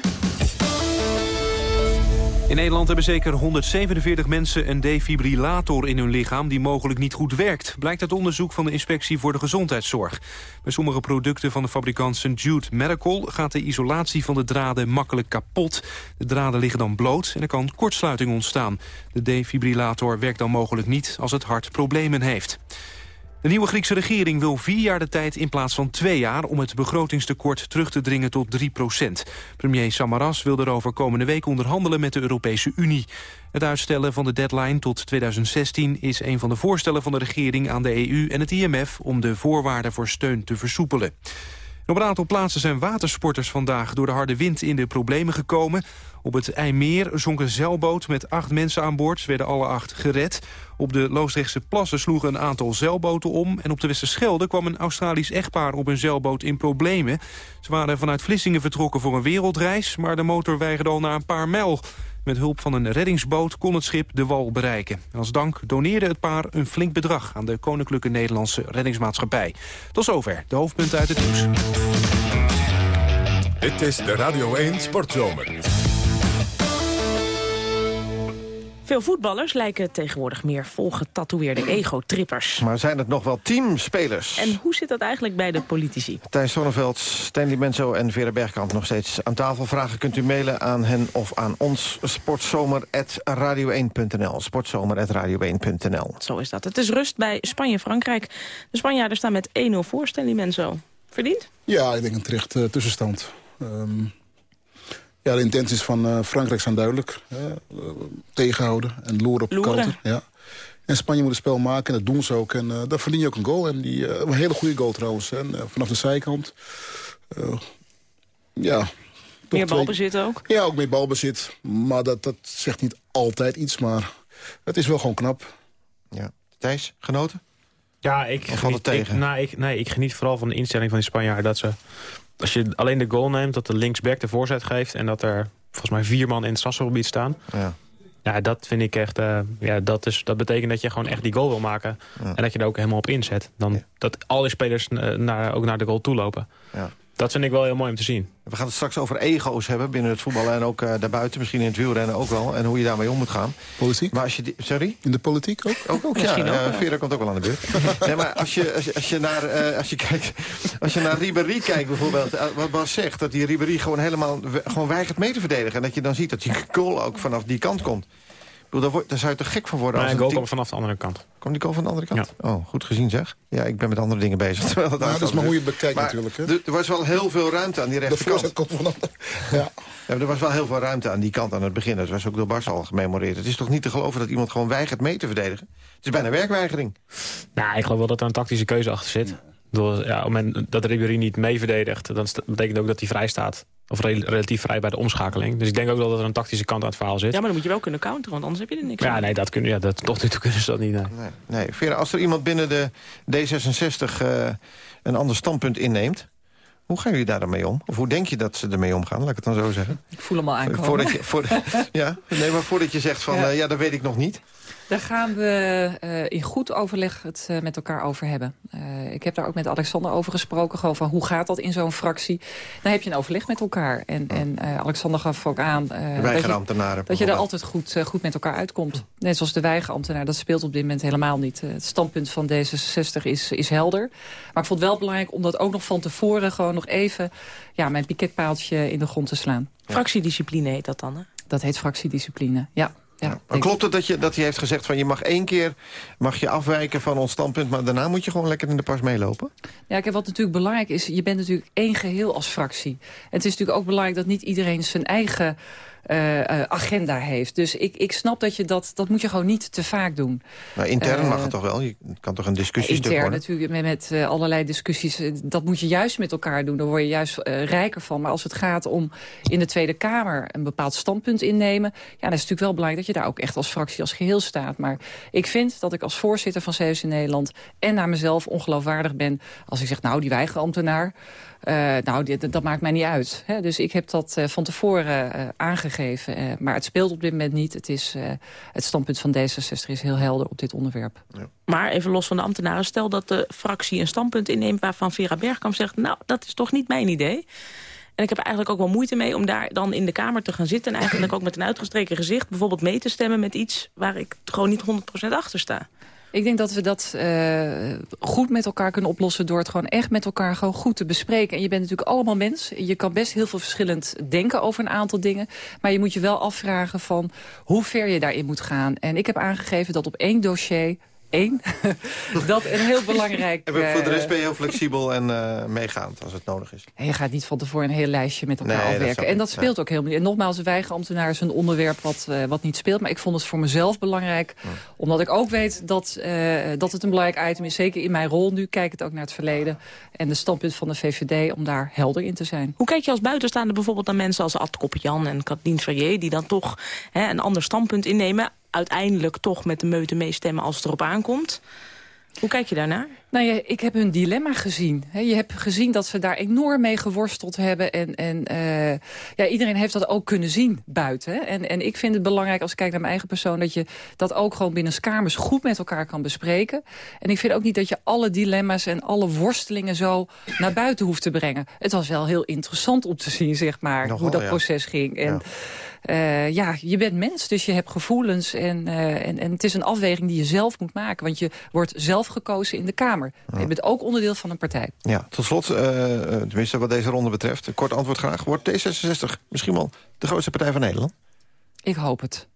In Nederland hebben zeker 147 mensen een defibrillator in hun lichaam... die mogelijk niet goed werkt, blijkt uit onderzoek van de Inspectie voor de Gezondheidszorg. Bij sommige producten van de fabrikant St. Jude Medical... gaat de isolatie van de draden makkelijk kapot. De draden liggen dan bloot en er kan kortsluiting ontstaan. De defibrillator werkt dan mogelijk niet als het hart problemen heeft. De nieuwe Griekse regering wil vier jaar de tijd in plaats van twee jaar... om het begrotingstekort terug te dringen tot 3 procent. Premier Samaras wil erover komende week onderhandelen met de Europese Unie. Het uitstellen van de deadline tot 2016 is een van de voorstellen van de regering aan de EU en het IMF... om de voorwaarden voor steun te versoepelen. Op een aantal plaatsen zijn watersporters vandaag door de harde wind in de problemen gekomen. Op het IJmeer zonk een zeilboot met acht mensen aan boord. Ze werden alle acht gered. Op de Loosdrechtse plassen sloegen een aantal zeilboten om. En op de Westerschelde kwam een Australisch echtpaar op een zeilboot in problemen. Ze waren vanuit Vlissingen vertrokken voor een wereldreis... maar de motor weigerde al na een paar mijl. Met hulp van een reddingsboot kon het schip de wal bereiken. als dank doneerde het paar een flink bedrag... aan de Koninklijke Nederlandse Reddingsmaatschappij. Tot zover de hoofdpunten uit het nieuws. Dit is de Radio 1 Sportzomer. Veel voetballers lijken tegenwoordig meer volgetatoeëerde ego-trippers. Maar zijn het nog wel teamspelers? En hoe zit dat eigenlijk bij de politici? Thijs Sonneveld, Stanley Menzo en Vera Bergkamp nog steeds aan tafel. Vragen kunt u mailen aan hen of aan ons. Sportzomer.radio1.nl Sportzomer.radio1.nl Zo is dat. Het is rust bij Spanje-Frankrijk. De Spanjaarden staan met 1-0 voor, Stanley Menzo. Verdiend? Ja, ik denk een terecht uh, tussenstand. Um, ja, de intenties van uh, Frankrijk zijn duidelijk. Hè? Uh, tegenhouden en loeren op counter. Ja. En Spanje moet het spel maken en dat doen ze ook. En uh, daar verdien je ook een goal. En die, een hele goede goal trouwens. En, vanaf de zijkant. ja, Meer balbezit ook? Ja, ook meer balbezit. Maar dat, dat zegt niet altijd iets, maar het is wel gewoon knap. Ja. Thijs, genoten? Ja, ik geniet, tegen? Ik, nou, ik, nee, ik geniet vooral van de instelling van die Spanjaarden. Dat ze, als je alleen de goal neemt, dat de linksback de voorzet geeft... en dat er volgens mij vier man in het strafgebied staan. Ja. Ja, dat vind ik echt... Uh, ja, dat, is, dat betekent dat je gewoon echt die goal wil maken. En dat je er ook helemaal op inzet. Dan, Dat al die spelers uh, naar, ook naar de goal toe lopen. Ja. Dat vind ik wel heel mooi om te zien. We gaan het straks over ego's hebben binnen het voetballen... en ook uh, daarbuiten, misschien in het wielrennen ook wel. En hoe je daarmee om moet gaan. Politiek? Maar als je sorry? In de politiek ook? Ook, ook ja. Uh, Vera komt ook wel aan de beurt. nee, maar als je, als je, als je naar, uh, als je kijkt, als je naar Ribéry kijkt bijvoorbeeld... wat Bas zegt, dat die Ribéry gewoon helemaal gewoon weigert mee te verdedigen... en dat je dan ziet dat die goal ook vanaf die kant komt bedoel, daar, daar, zou je toch gek van worden? Nee, als goal komt vanaf de andere kant. Komt die goal van de andere kant? Ja. Oh, goed gezien zeg. Ja, ik ben met andere dingen bezig. Ja, dat is maar hoe je het bekijkt natuurlijk. Hè? Er was wel heel veel ruimte aan die rechterkant. komt van ja. ja, er was wel heel veel ruimte aan die kant aan het begin. Dat was ook door Bas al gememoreerd. Het is toch niet te geloven dat iemand gewoon weigert mee te verdedigen? Het is bijna werkweigering. Nou, ik geloof wel dat er een tactische keuze achter zit. Door, ja, op het moment dat Ribéry niet mee verdedigt... dan betekent ook dat hij vrij staat. Of relatief vrij bij de omschakeling. Dus ik denk ook wel dat er een tactische kant aan het verhaal zit. Ja, maar dan moet je wel kunnen counteren, want anders heb je er niks Ja, nee, dat kunnen, ja, dat, tot nu toe kunnen ze dat niet. Nee. nee, nee. Vera, als er iemand binnen de D66 uh, eh, een ander standpunt inneemt... Hoe gaan jullie daar dan mee om? Of hoe denk je dat ze ermee omgaan, laat ik het dan zo zeggen? Ik voel hem al aankomen. Voordat je, voor ja, nee, maar voordat je zegt van, ja. Uh, ja, dat weet ik nog niet. Daar gaan we uh, in goed overleg het uh, met elkaar over hebben. Uh, ik heb daar ook met Alexander over gesproken. Gewoon van hoe gaat dat in zo'n fractie? Dan heb je een overleg met elkaar. En, en Alexander gaf ook aan dat je, dat je er altijd goed, goed met elkaar uitkomt. Net zoals de weigerambtenaar. Dat speelt op dit moment helemaal niet. het standpunt van D66 is, is helder. Maar ik vond het wel belangrijk om dat ook nog van tevoren... gewoon nog even ja, mijn piketpaaltje in de grond te slaan. Fractiediscipline heet dat dan, hè? Dat heet fractiediscipline, ja. Ja, maar klopt het dat, je, dat hij heeft gezegd van je mag één keer mag je afwijken van ons standpunt... maar daarna moet je gewoon lekker in de pas meelopen? Ja, kijk, wat natuurlijk belangrijk is, je bent natuurlijk één geheel als fractie. En het is natuurlijk ook belangrijk dat niet iedereen zijn eigen uh, agenda heeft. Dus ik, ik snap dat je dat, dat moet je gewoon niet te vaak doen. Maar intern mag het toch wel? Je kan toch een discussie intern worden? natuurlijk, met, met allerlei discussies. Dat moet je juist met elkaar doen. Daar word je juist rijker van. Maar als het gaat om in de Tweede Kamer een bepaald standpunt innemen... ja, dan is het natuurlijk wel belangrijk dat je daar ook echt als fractie als geheel staat. Maar ik vind dat ik als voorzitter van CSU Nederland... en naar mezelf ongeloofwaardig ben als ik zeg... nou, die weigerambtenaar... Uh, nou, dit, dat maakt mij niet uit. Hè? Dus ik heb dat uh, van tevoren uh, aangegeven. maar het speelt op dit moment niet. Het, is, het standpunt van D66 is heel helder op dit onderwerp. Ja. Maar even los van de ambtenaren. Stel dat de fractie een standpunt inneemt... waarvan Vera Bergkamp zegt... nou, dat is toch niet mijn idee. En ik heb eigenlijk ook wel moeite mee om daar dan in de Kamer te gaan zitten... en eigenlijk ook met een uitgestreken gezicht bijvoorbeeld mee te stemmen... met iets waar ik gewoon niet 100% achter sta. Ik denk dat we dat uh, goed met elkaar kunnen oplossen... door het gewoon echt met elkaar gewoon goed te bespreken. En je bent natuurlijk allemaal mens. Je kan best heel veel verschillend denken over een aantal dingen. Maar je moet je wel afvragen van hoe ver je daarin moet gaan. En ik heb aangegeven dat op één dossier één. dat een heel belangrijk... En voor de rest eh, ben je heel flexibel en uh, meegaand als het nodig is. En je gaat niet van tevoren een heel lijstje met elkaar nee, afwerken. en dat speelt ook helemaal niet. En nogmaals, weigerambtenaar is een onderwerp wat, uh, wat niet speelt. Maar ik vond het voor mezelf belangrijk. Omdat ik ook weet dat, uh, dat het een belangrijk item is. Zeker in mijn rol nu. Kijk het ook naar het verleden. En de standpunt van de VVD om daar helder in te zijn. Hoe kijk je als buitenstaander bijvoorbeeld naar mensen als Ad Kopjan en Kathleen Verrier... die dan toch hè, een ander standpunt innemen uiteindelijk toch met de meute meestemmen als het erop aankomt. Hoe kijk je daarnaar? Nou ja, ik heb hun dilemma gezien. je hebt gezien dat ze daar enorm mee geworsteld hebben. En, en uh, ja, iedereen heeft dat ook kunnen zien buiten. En, en ik vind het belangrijk als ik kijk naar mijn eigen persoon... dat je dat ook gewoon binnen kamers goed met elkaar kan bespreken. En ik vind ook niet dat je alle dilemma's en alle worstelingen zo naar buiten hoeft te brengen. Het was wel heel interessant om te zien, zeg maar, hoe dat proces ging. En, ja. Uh, ja, je bent mens, dus je hebt gevoelens. En, uh, en, en het is een afweging die je zelf moet maken. Want je wordt zelf gekozen in de Kamer. Ja. Je bent ook onderdeel van een partij. Ja, tot slot, uh, tenminste wat deze ronde betreft. Kort antwoord graag. Wordt D66 misschien wel de grootste partij van Nederland? Ik hoop het.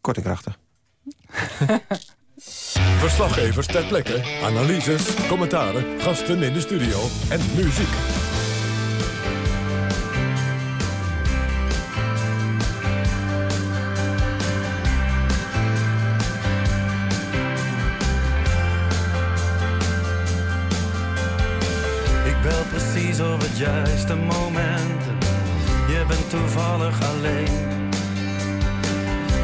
Kort en krachtig. Verslaggevers ter plekke, analyses, commentaren, gasten in de studio en muziek. Precies op het juiste moment zit toevallig alleen.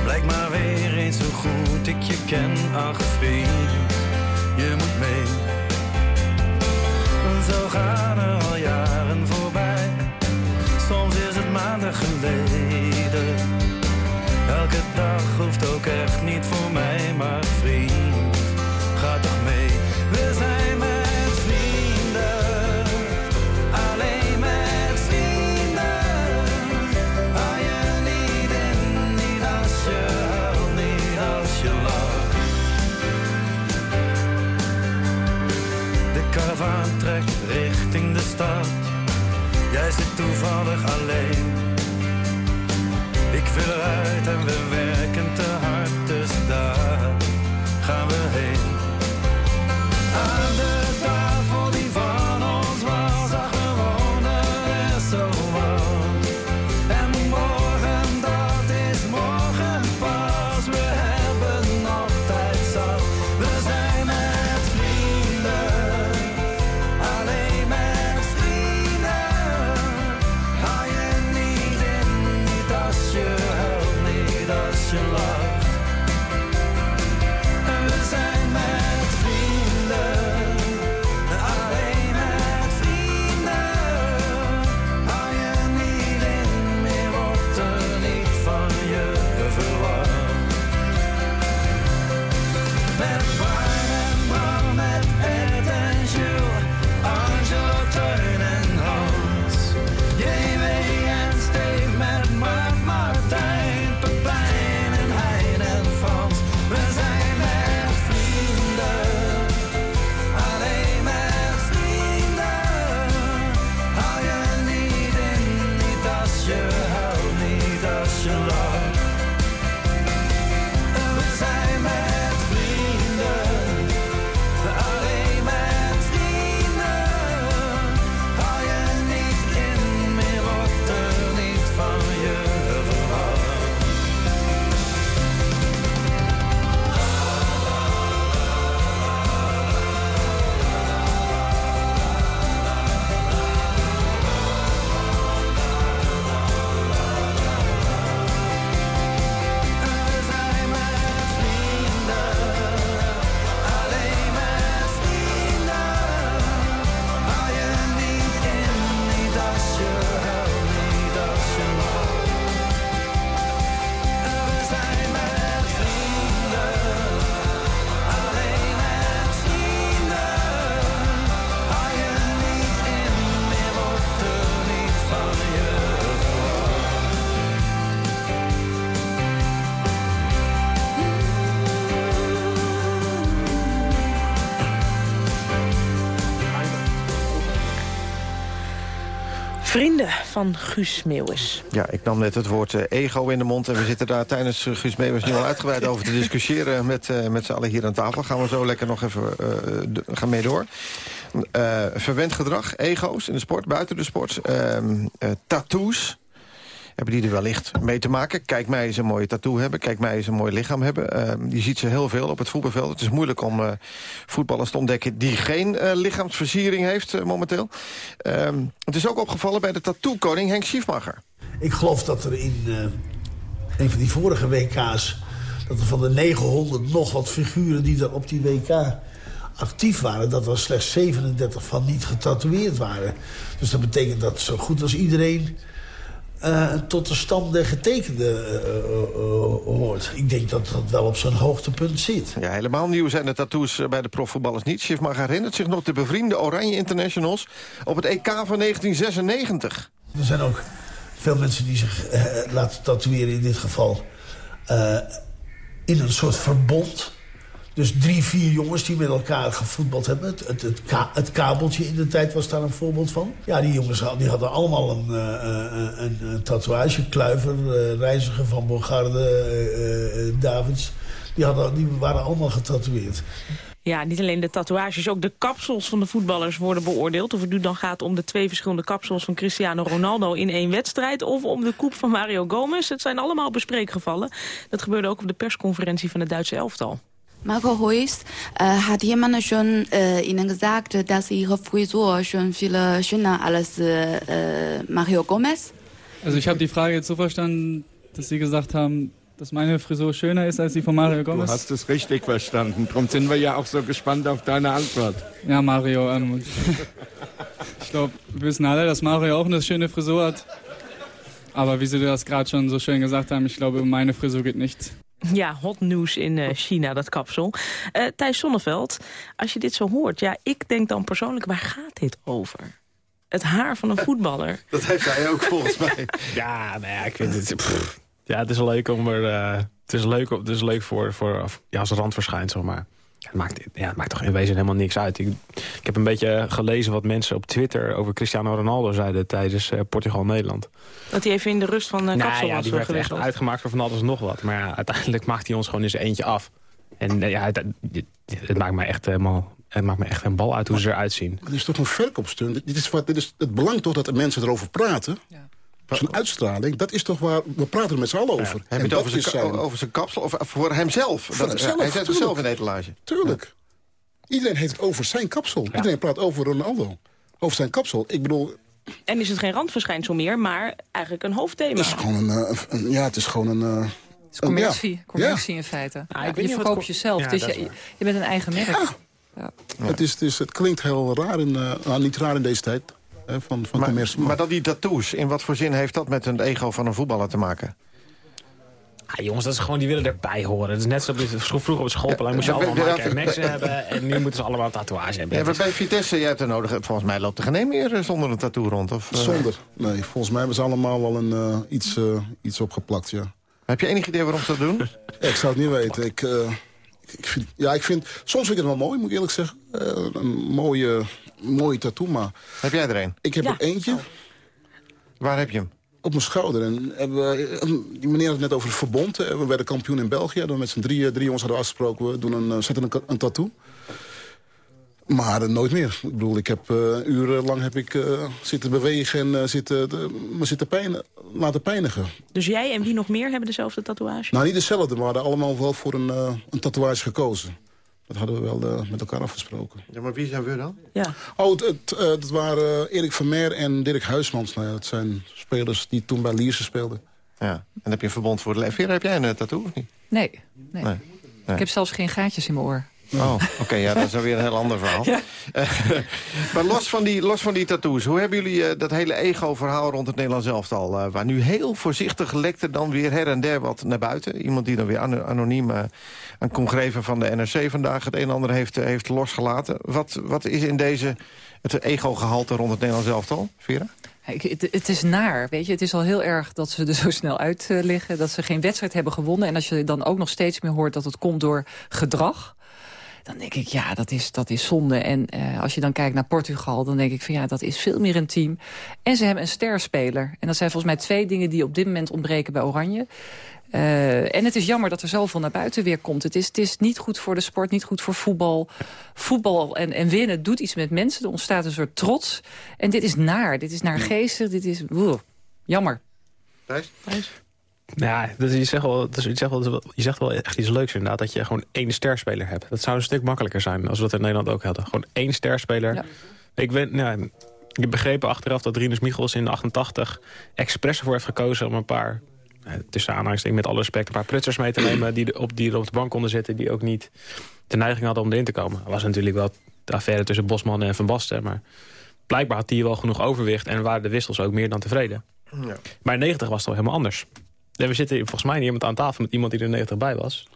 Blijkt maar weer eens hoe goed ik je ken, ach vriend, je moet mee. Zo gaan er al jaren voorbij, soms is het maanden geleden. Elke dag hoeft ook echt niet voor mij, jij zit toevallig alleen. Ik wil eruit en we werken Vrienden van Guus Meeuwis. Ja, ik nam net het woord eh, ego in de mond... en we zitten daar tijdens uh, Guus Meeuwis nu al uitgebreid over te discussiëren... met, eh, met z'n allen hier aan tafel. Gaan we zo lekker nog even eh, gaan mee door. Eh, verwend gedrag, ego's in de sport, buiten de sport. Ehm, eh, tattoos. Hebben die er wellicht mee te maken? Kijk mij eens een mooie tattoo hebben. Kijk mij eens een mooi lichaam hebben. Ehm, je ziet ze heel veel op het voetbalveld. Het is moeilijk om eh, voetballers te ontdekken... die geen eh, lichaamsversiering heeft eh, momenteel. Ehm, het is ook opgevallen bij de tattoo-koning Henk Schiefmacher. Ik geloof dat er in een van die vorige WK's... dat er van de 900 nog wat figuren die daar op die WK actief waren... dat er slechts 37 van niet getatoeëerd waren. Dus dat betekent dat zo goed als iedereen... eh, tot de stam der getekenden eh, eh, hoort. Ik denk dat dat wel op zijn hoogtepunt zit. Ja, helemaal nieuw zijn de tattoos bij de profvoetballers niet. Schiefmacher herinnert zich nog de bevriende Oranje Internationals... op het EK van 1996. Er zijn ook veel mensen die zich laten tatoeëren in dit geval... in een soort verbond. Dus drie, vier jongens die met elkaar gevoetbald hebben. Het, het, het, ka- het kabeltje in de tijd was daar een voorbeeld van. Ja, die jongens die hadden allemaal een, eh, eh, een, tatoeage. Kluiver, eh, Reiziger, Van Bogarde, eh, Davids. Die, hadden, die waren allemaal getatoeëerd. Ja, niet alleen de tatoeages, ook de kapsels van de voetballers worden beoordeeld. Of het nu dan gaat om de twee verschillende kapsels van Cristiano Ronaldo in één wedstrijd... of om de koep van Mario Gomez. Het zijn allemaal bespreekgevallen. Dat gebeurde ook op de persconferentie van het Duitse elftal. Marco Reus äh, hat jemand schon äh, Ihnen gesagt, dass Ihre Frisur schon viel schöner als äh, Mario Gomez? Also ich habe die Frage jetzt so verstanden, dass Sie gesagt haben, dass meine Frisur schöner ist als die von Mario Gomez. Du hast es richtig verstanden. Darum sind wir ja auch so gespannt auf deine Antwort. Ja, Mario. Ähm, ich glaube, wir wissen alle, dass Mario auch eine schöne Frisur hat. Aber wie Sie das gerade schon so schön gesagt haben, ich glaube, um meine Frisur geht nichts. Ja, hot nieuws in uh, China, dat kapsel. Uh, Thijs Sonneveld, als je dit zo hoort... ja, ik denk dan persoonlijk, waar gaat dit over? Het haar van een voetballer. Dat heeft hij ook volgens mij. ja, nou ja, ik vind het... Pff, ja, het is leuk om er... Uh, het is leuk, het is leuk voor, voor ja, als randverschijnsel, maar... Het maakt, ja, het maakt toch in wezen helemaal niks uit. Ik, ik, heb een beetje gelezen wat mensen op Twitter over Cristiano Ronaldo zeiden tijdens uh, Portugal-Nederland. Dat hij even in de rust van de kapsel nou, ja, die werd gewisseld. echt uitgemaakt voor van alles nog wat. Maar ja, uiteindelijk maakt hij ons gewoon eens eentje af. En uh, ja, het, het, het, maakt mij echt helemaal... Het maakt me echt een bal uit hoe ze eruit zien. Maar dit is toch een verkoopstunt? Dit is, wat, dit is het belang toch dat de mensen erover praten? Ja. Zijn uitstraling, dat is toch waar... We praten er met z'n allen over. Ja. Heb je het over zijn, zijn... over zijn kapsel of voor hemzelf? Voor dat, hemzelf hij zet zichzelf in de etalage. Tuurlijk. Ja. Iedereen heeft het over zijn kapsel. Ja. Iedereen praat over Ronaldo. Over zijn kapsel. Ik bedoel... En is het geen randverschijnsel meer, maar eigenlijk een hoofdthema? Het is gewoon een... een ja, het is gewoon een... Uh, het is commercie, ja. commercie in feite. Ja, je verkoopt jezelf, dus je, je bent een eigen merk. Het, is, het, is, het klinkt heel raar, in, uh, nou, niet raar in deze tijd hè, van, van maar, commercie. Maar dat die tattoos, in wat voor zin heeft dat met een ego van een voetballer te maken? Ah, jongens, dat is gewoon, die willen erbij horen. Het is net zoals vroeger op het schoolplein moest je allemaal ja, mensen hebben. En nu moeten ze allemaal een tatoeage hebben. Ja, maar bij Vitesse, jij hebt er nodig. Volgens mij loopt er geen meer zonder een tattoo rond. Of, uh... Zonder. Nee, volgens mij hebben ze allemaal wel een, uh, iets, uh, iets opgeplakt, ja. Heb je enig idee waarom ze dat doen? Ja, ik zou het niet weten. Ik, ik vind, ja, ik vind, soms vind ik het wel mooi, moet ik eerlijk zeggen. een mooie, mooie tattoo, maar... Heb jij er een? Ik heb ja. er eentje. Waar heb je hem? op mijn schouder. En we, die meneer had het net over het verbond. We werden kampioen in België. Dan met z'n drie, drie jongens hadden afgesproken. We doen een, zetten een, een tattoo. Maar uh, nooit meer. Ik bedoel, ik heb uh, urenlang heb ik uh, zitten bewegen en zitten, me zitten pijn, laten pijnigen. Dus jij en wie nog meer hebben dezelfde tatoeage? Nou, niet dezelfde, maar we hadden allemaal wel voor een, een tatoeage gekozen. Dat hadden we wel uh, met elkaar afgesproken. Ja, maar wie zijn we dan? Ja. Oh, het, het, uh, het waren Erik Vermeer en Dirk Huismans. Nou ja, dat zijn spelers die toen bij Lierse speelden. Ja, en heb je een verbond voor de. Vera, heb jij een tattoo of niet? Nee, nee. nee. Ik heb zelfs geen gaatjes in mijn oor. Oh, oké, okay, ja, dat is dan weer een heel ander verhaal. Ja. maar los van, die, los van die tattoos, hoe hebben jullie dat hele ego-verhaal rond het Nederlands elftal... waar nu heel voorzichtig lekte dan weer her en der wat naar buiten. Iemand die dan weer anoniem aan congreven van de NRC vandaag het een en ander heeft, heeft losgelaten. Wat, wat is in deze het ego-gehalte rond het Nederlands elftal, Vera? Ik, het, het, is naar, weet je. Het is al heel erg dat ze er zo snel uit uh, liggen. Dat ze geen wedstrijd hebben gewonnen. En als je dan ook nog steeds meer hoort dat het komt door gedrag dan denk ik, ja, dat is, dat is zonde. En uh, als je dan kijkt naar Portugal, dan denk ik van ja, dat is veel meer een team. En ze hebben een sterspeler. En dat zijn volgens mij twee dingen die op dit moment ontbreken bij Oranje. Uh, en het is jammer dat er zoveel naar buiten weer komt. Het is, het is niet goed voor de sport, niet goed voor voetbal. Voetbal en, en winnen doet iets met mensen. Er ontstaat een soort trots. En dit is naar. Dit is naar geestig. Dit is woe, jammer. Thijs? Thijs? Ja, dus je, zegt wel, dus je, zegt wel, je zegt wel echt iets leuks inderdaad. Dat je gewoon één sterspeler hebt. Dat zou een stuk makkelijker zijn als we dat in Nederland ook hadden. Gewoon één sterspeler. Ja. Ik ben... Nou, ik heb begrepen achteraf dat Rinus Michels in de 88 expres ervoor heeft gekozen om een paar tussen aanhalingstekens met alle respect... een paar prutsers mee te nemen die, op, die er op de bank konden zitten... die ook niet de neiging hadden om erin te komen. Dat was natuurlijk wel de affaire tussen Bosman en Van Basten. Maar blijkbaar had hij wel genoeg overwicht... en waren de wissels ook meer dan tevreden. Ja. Maar in 90 was het wel helemaal anders. En we zitten volgens mij niet iemand aan tafel met iemand die er 90 bij was.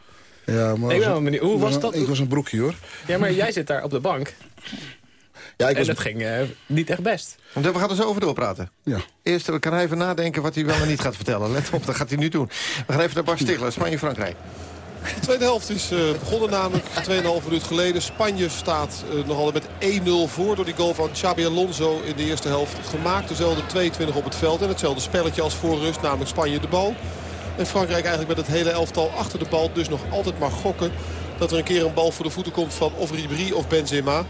Ja, maar ik ben wel benieuwd, hoe was dat? Ik was een broekje, hoor. Ja, maar jij zit daar op de bank. Ja, ik was... En dat ging uh, niet echt best. Want we gaan er zo over doorpraten. Ja. Eerst kan hij even nadenken wat hij wel en niet gaat vertellen. Let op, dat gaat hij nu doen. We gaan even naar Bas Stigler, Spanje-Frankrijk. De tweede helft is uh, begonnen namelijk 2,5 minuut geleden. Spanje staat uh, nog altijd met 1-0 voor door die goal van Xabi Alonso in de eerste helft gemaakt. Dezelfde 22 op het veld en hetzelfde spelletje als voor rust, namelijk Spanje de bal. En Frankrijk eigenlijk met het hele elftal achter de bal. Dus nog altijd maar gokken dat er een keer een bal voor de voeten komt van of Ribéry of Benzema.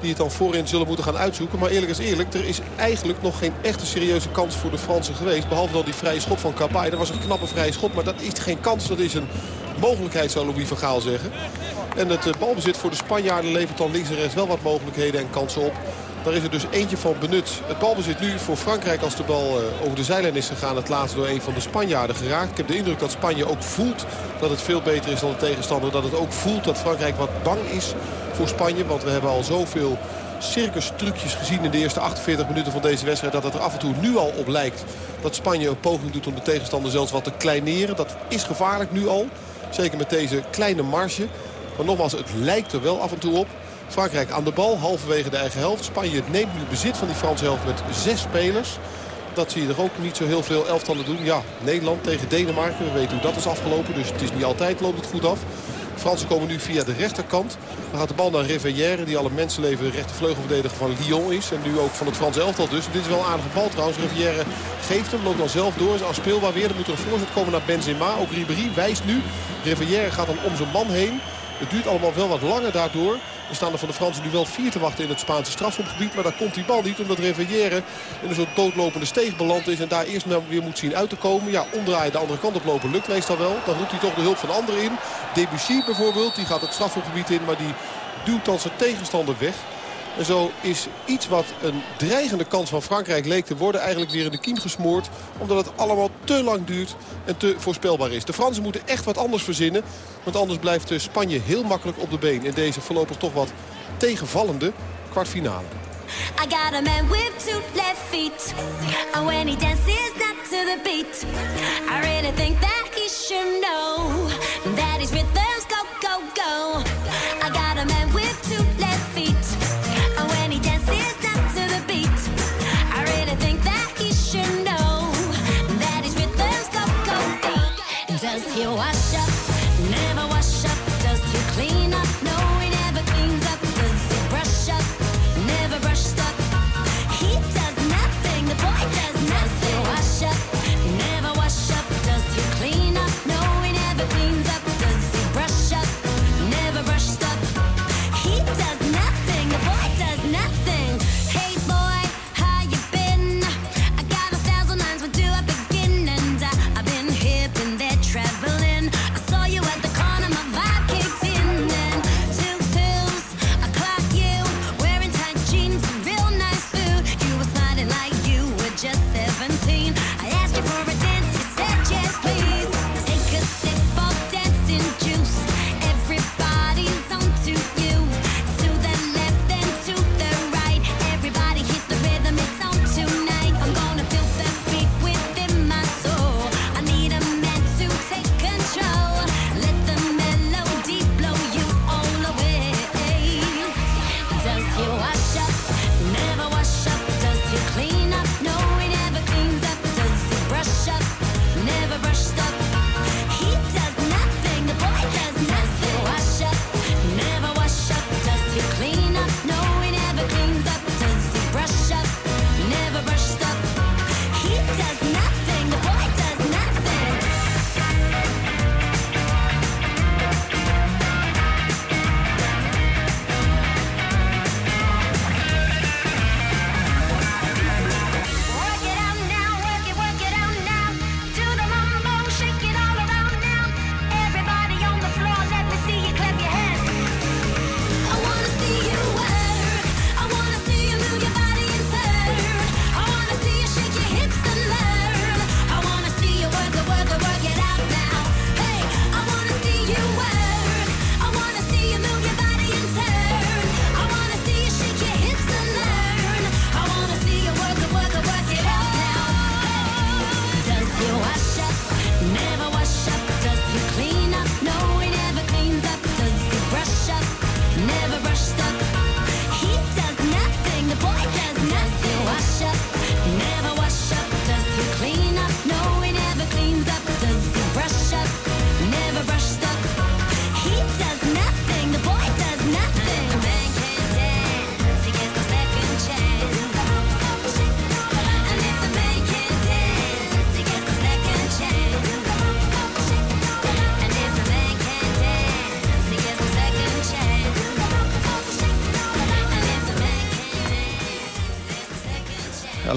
Die het dan voorin zullen moeten gaan uitzoeken. Maar eerlijk is eerlijk, er is eigenlijk nog geen echte serieuze kans voor de Fransen geweest. Behalve dan die vrije schop van Kabay. Dat was een knappe vrije schop, maar dat is geen kans. Dat is een mogelijkheid, zou Louis van Gaal zeggen. En het balbezit voor de Spanjaarden levert dan links en rechts wel wat mogelijkheden en kansen op. Daar is er dus eentje van benut. Het balbezit nu voor Frankrijk als de bal eh, over de zijlijn is gegaan. Het laatst door een van de Spanjaarden geraakt. Ik heb de indruk dat Spanje ook voelt dat het veel beter is dan de tegenstander. Dat het ook voelt dat Frankrijk wat bang is voor Spanje. Want we hebben al zoveel circus trucjes gezien in de eerste 48 minuten van deze wedstrijd. Dat het er af en toe nu al op lijkt dat Spanje een poging doet om de tegenstander zelfs wat te kleineren. Dat is gevaarlijk nu al. Zeker met deze kleine marge. Maar nogmaals, het lijkt er wel af en toe op. Frankrijk aan de bal, halverwege de eigen helft. Spanje neemt nu bezit van die Franse helft met zes spelers. Dat zie je er ook niet zo heel veel elftallen doen. Ja, Nederland tegen Denemarken. We weten hoe dat is afgelopen. Dus het is niet altijd loopt het goed af. De Fransen komen nu via de rechterkant. Dan gaat de bal naar Rivière, die al mensenleven rechtervleugelverdediger van Lyon is. En nu ook van het Franse elftal dus. dit is wel een aardige bal trouwens. Rivière geeft hem, loopt dan zelf door. Is afspeelbaar weer. Dan moet er een voorzet komen naar Benzema. Ook Ribéry wijst nu. Rivière gaat dan om zijn man heen. Het duurt allemaal wel wat langer daardoor. Er staan er van de Fransen nu wel vier te wachten in het Spaanse strafschopgebied. Maar daar komt die bal niet omdat Reveillère in een soort doodlopende steeg beland is. En daar eerst weer moet zien uit te komen. Ja, omdraaien de andere kant op lopen lukt meestal wel. Dan roept hij toch de hulp van anderen in. Debussy bijvoorbeeld, die gaat het strafschopgebied in. Maar die duwt dan zijn tegenstander weg. En zo is iets wat een dreigende kans van Frankrijk leek te worden... eigenlijk weer in de kiem gesmoord. Omdat het allemaal te lang duurt en te voorspelbaar is. De Fransen moeten echt wat anders verzinnen. Want anders blijft Spanje heel makkelijk op de been. In deze voorlopig toch wat tegenvallende kwartfinale. I got a man with two left feet when he dances not to the beat I really think that he should know That rhythms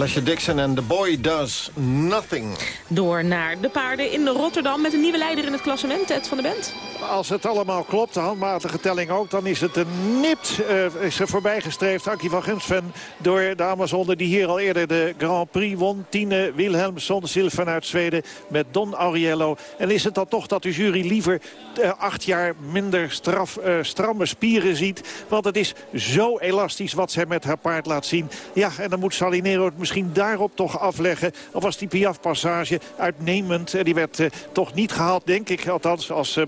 Alicia Dixon en The Boy Does Nothing. Door naar de paarden in Rotterdam met een nieuwe leider in het klassement, Ed van de Bent. Als het allemaal klopt, de handmatige telling ook... dan is het een nipt uh, is er voorbijgestreefd. Ankie van Gunsven door de Amazone die hier al eerder de Grand Prix won. Tine Wilhelmsson, zilver uit Zweden met Don Auriello. En is het dan toch dat de jury liever uh, acht jaar minder straf, uh, stramme spieren ziet? Want het is zo elastisch wat zij met haar paard laat zien. Ja, en dan moet Salinero het misschien daarop toch afleggen. Of was die Piaf-passage uitnemend. En die werd toch niet gehaald, denk ik. Althans, als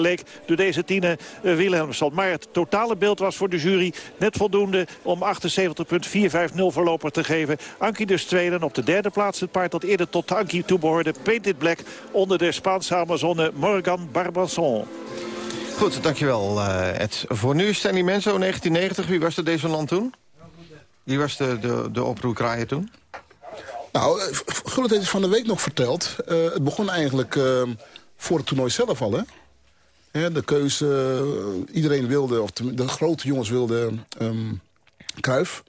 leek door deze Tine Wilhelmsson. Maar het totale beeld was voor de jury net voldoende om 78,450 voorlopig te geven. Ankie dus tweede en op de derde plaats het paard dat eerder tot Ankie toebehoorde. Painted Black onder de Spaanse Amazone Morgan Barbasson. Goed, dankjewel uh, Ed. Voor nu Stanley Menzo, 1990. Wie was er deze land toen? Wie was de, de, de oproerkraaien toen? Nou, eh, Gullit heeft het van de week nog verteld. Uh, het begon eigenlijk uh, voor het toernooi zelf al, hè? De keuze, iedereen wilde, of de, grote jongens wilden um, Kruif.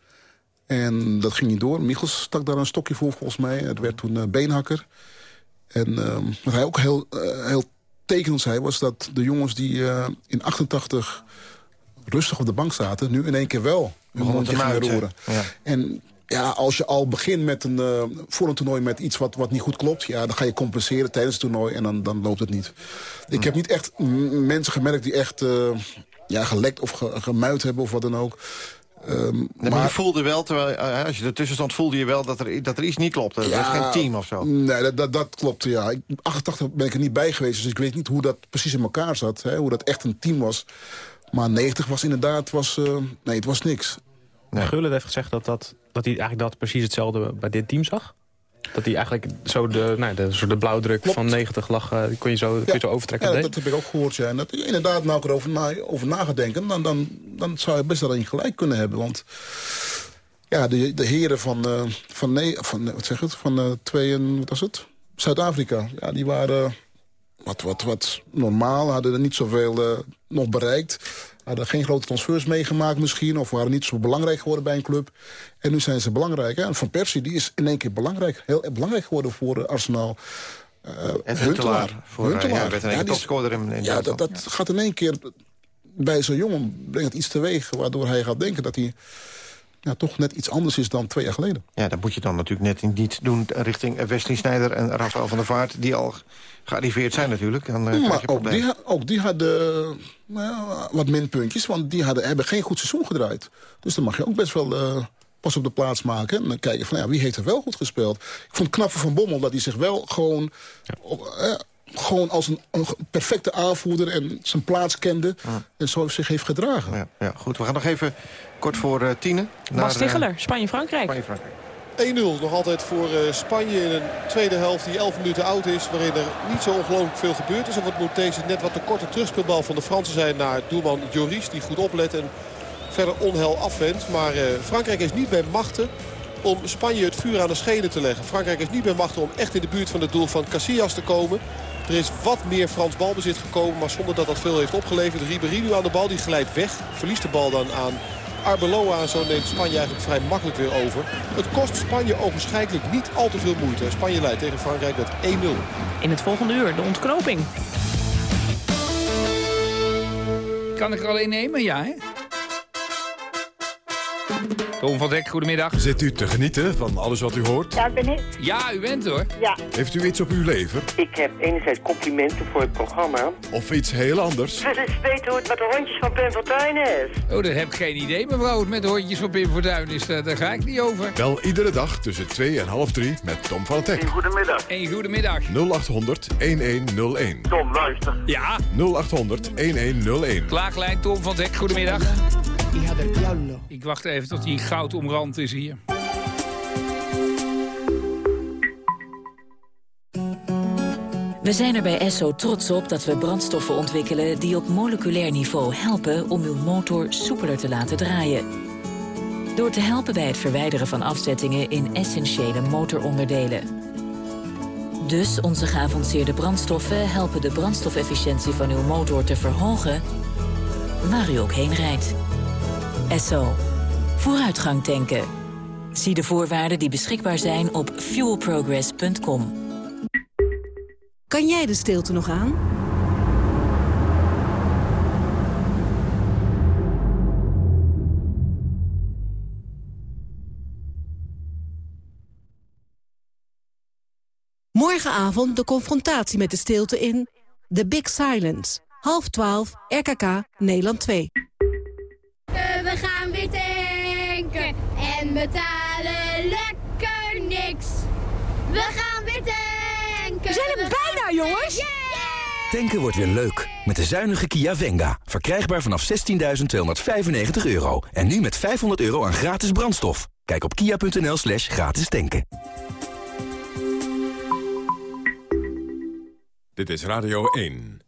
En dat ging niet door. Michels stak daar een stokje voor, volgens mij. Het werd toen uh, Beenhakker. En um, wat hij ook heel, uh, heel tekenend zei, was dat de jongens die uh, in 88 rustig op de bank zaten... nu in één keer wel hun mondje gaan roeren. Ja. En ja, als je al begint met een, uh, voor een toernooi met iets wat, wat niet goed klopt... Ja, dan ga je compenseren tijdens het toernooi en dan, dan loopt het niet. Ik heb niet echt mensen gemerkt die echt uh, ja, gelekt of ge, gemuid hebben of wat dan ook. Um, maar, maar, je voelde wel, terwijl, uh, als je ertussen stond, voelde je wel dat er, dat er iets niet klopte. Ja, dat was geen team of zo. Nee, dat, dat, dat klopt, ja. Ik, 88 ben ik er niet bij geweest, dus ik weet niet hoe dat precies in elkaar zat. Hè, hoe dat echt een team was. Maar 90 was inderdaad, was, uh, nee, het was niks. Nee. Gullit heeft gezegd dat, dat, dat hij eigenlijk dat precies hetzelfde bij dit team zag. Dat hij eigenlijk zo de, nou, de, zo de blauwdruk Klopt. van 90 lag, uh, kon je zo, ja. kun je zo overtrekken. Ja, dat, dat, heb ik ook gehoord. Ja. En dat je inderdaad nou erover na, over na gaat denken, dan, dan, dan zou je best wel een gelijk kunnen hebben. Want ja, de, de heren van, uh, van, nee, van, wat zeg het, van uh, twee en, wat was het? Zuid-Afrika, ja, die waren wat, wat, wat normaal, hadden er niet zoveel nog bereikt hadden geen grote transfers meegemaakt misschien... of waren niet zo belangrijk geworden bij een club. En nu zijn ze belangrijk. Hè? En Van Persie die is in één keer belangrijk, heel belangrijk geworden voor uh, Arsenal. Uh, en Huntelaar. Voor, Huntelaar. Ja, topscorer in, in ja, dat, dat gaat in één keer bij zo'n jongen brengt iets teweeg... waardoor hij gaat denken dat hij ja, toch net iets anders is dan twee jaar geleden. Ja, dat moet je dan natuurlijk net niet doen richting Wesley Snijder en Rafael van der Vaart... die al gearriveerd zijn natuurlijk. Dan, uh, maar ook die, ook die hadden uh, wat minpuntjes, want die hadden, hebben geen goed seizoen gedraaid. Dus dan mag je ook best wel uh, pas op de plaats maken. En dan kijken van ja, wie heeft er wel goed gespeeld. Ik vond het knappe van Bommel dat hij zich wel gewoon... Ja gewoon als een, een, perfecte aanvoerder en zijn plaats kende. En zo zich heeft gedragen. Ja, ja, goed, we gaan nog even kort voor uh, Tine. Bas Ticheler, Spanje-Frankrijk. Spanje-Frankrijk. 1-0 nog altijd voor uh, Spanje in een tweede helft die 11 minuten oud is. Waarin er niet zo ongelooflijk veel gebeurd is. En wat moet deze net wat te korte terugspeelbal van de Fransen zijn naar doelman Joris. Die goed oplet en verder onheil afwendt. Maar uh, Frankrijk is niet bij machten om Spanje het vuur aan de schenen te leggen. Frankrijk is niet bij machten om echt in de buurt van het doel van Casillas te komen. Er is wat meer Frans balbezit gekomen, maar zonder dat dat veel heeft opgeleverd. Ribéry nu aan de bal, die glijdt weg. Verliest de bal dan aan Arbeloa. Zo neemt Spanje eigenlijk vrij makkelijk weer over. Het kost Spanje ogenschijnlijk niet al te veel moeite. Spanje leidt tegen Frankrijk met 1-0. In het volgende uur de ontknoping. Kan ik er alleen nemen? Ja, hè? Tom van Dek, goedemiddag. Zit u te genieten van alles wat u hoort? Ja, ben ik. Ja, u bent hoor. Ja. Heeft u iets op uw lever? Ik heb enerzijds complimenten voor het programma. Of iets heel anders? Ik wil eens weten hoe het met de hondjes van Pim Fortuyn is. Oh, dat heb ik geen idee, mevrouw. Hoe het met de hondjes van Pim Fortuyn is, daar, daar ga ik niet over. Wel iedere dag tussen 2 en half 3 met Tom van Dek. Een goedemiddag. Een goedemiddag. 0800 1101. Tom, luister. Ja? 0800 1101. Klaaglijn Tom van Dek, goedemiddag. Ik wacht even tot hij goud omrand is hier. We zijn er bij Esso trots op dat we brandstoffen ontwikkelen... die op moleculair niveau helpen om uw motor soepeler te laten draaien. Door te helpen bij het verwijderen van afzettingen in essentiële motoronderdelen. Dus onze geavanceerde brandstoffen helpen de brandstofefficiëntie van uw motor te verhogen... waar u ook heen rijdt. Esso. Vooruitgang tanken. Zie de voorwaarden die beschikbaar zijn op fuelprogress.com. Kan jij de stilte nog aan? Morgenavond de confrontatie met de stilte in The Big Silence. Half 12, RKK, Nederland 2. Betalen lekker niks. We gaan weer tanken. We zijn er bijna, jongens. Tanken wordt weer leuk. Met de zuinige Kia Venga. Verkrijgbaar vanaf 16.295 euro. En nu met 500 euro aan gratis brandstof. Kijk op kia.nl slash gratis tanken. Dit is Radio 1.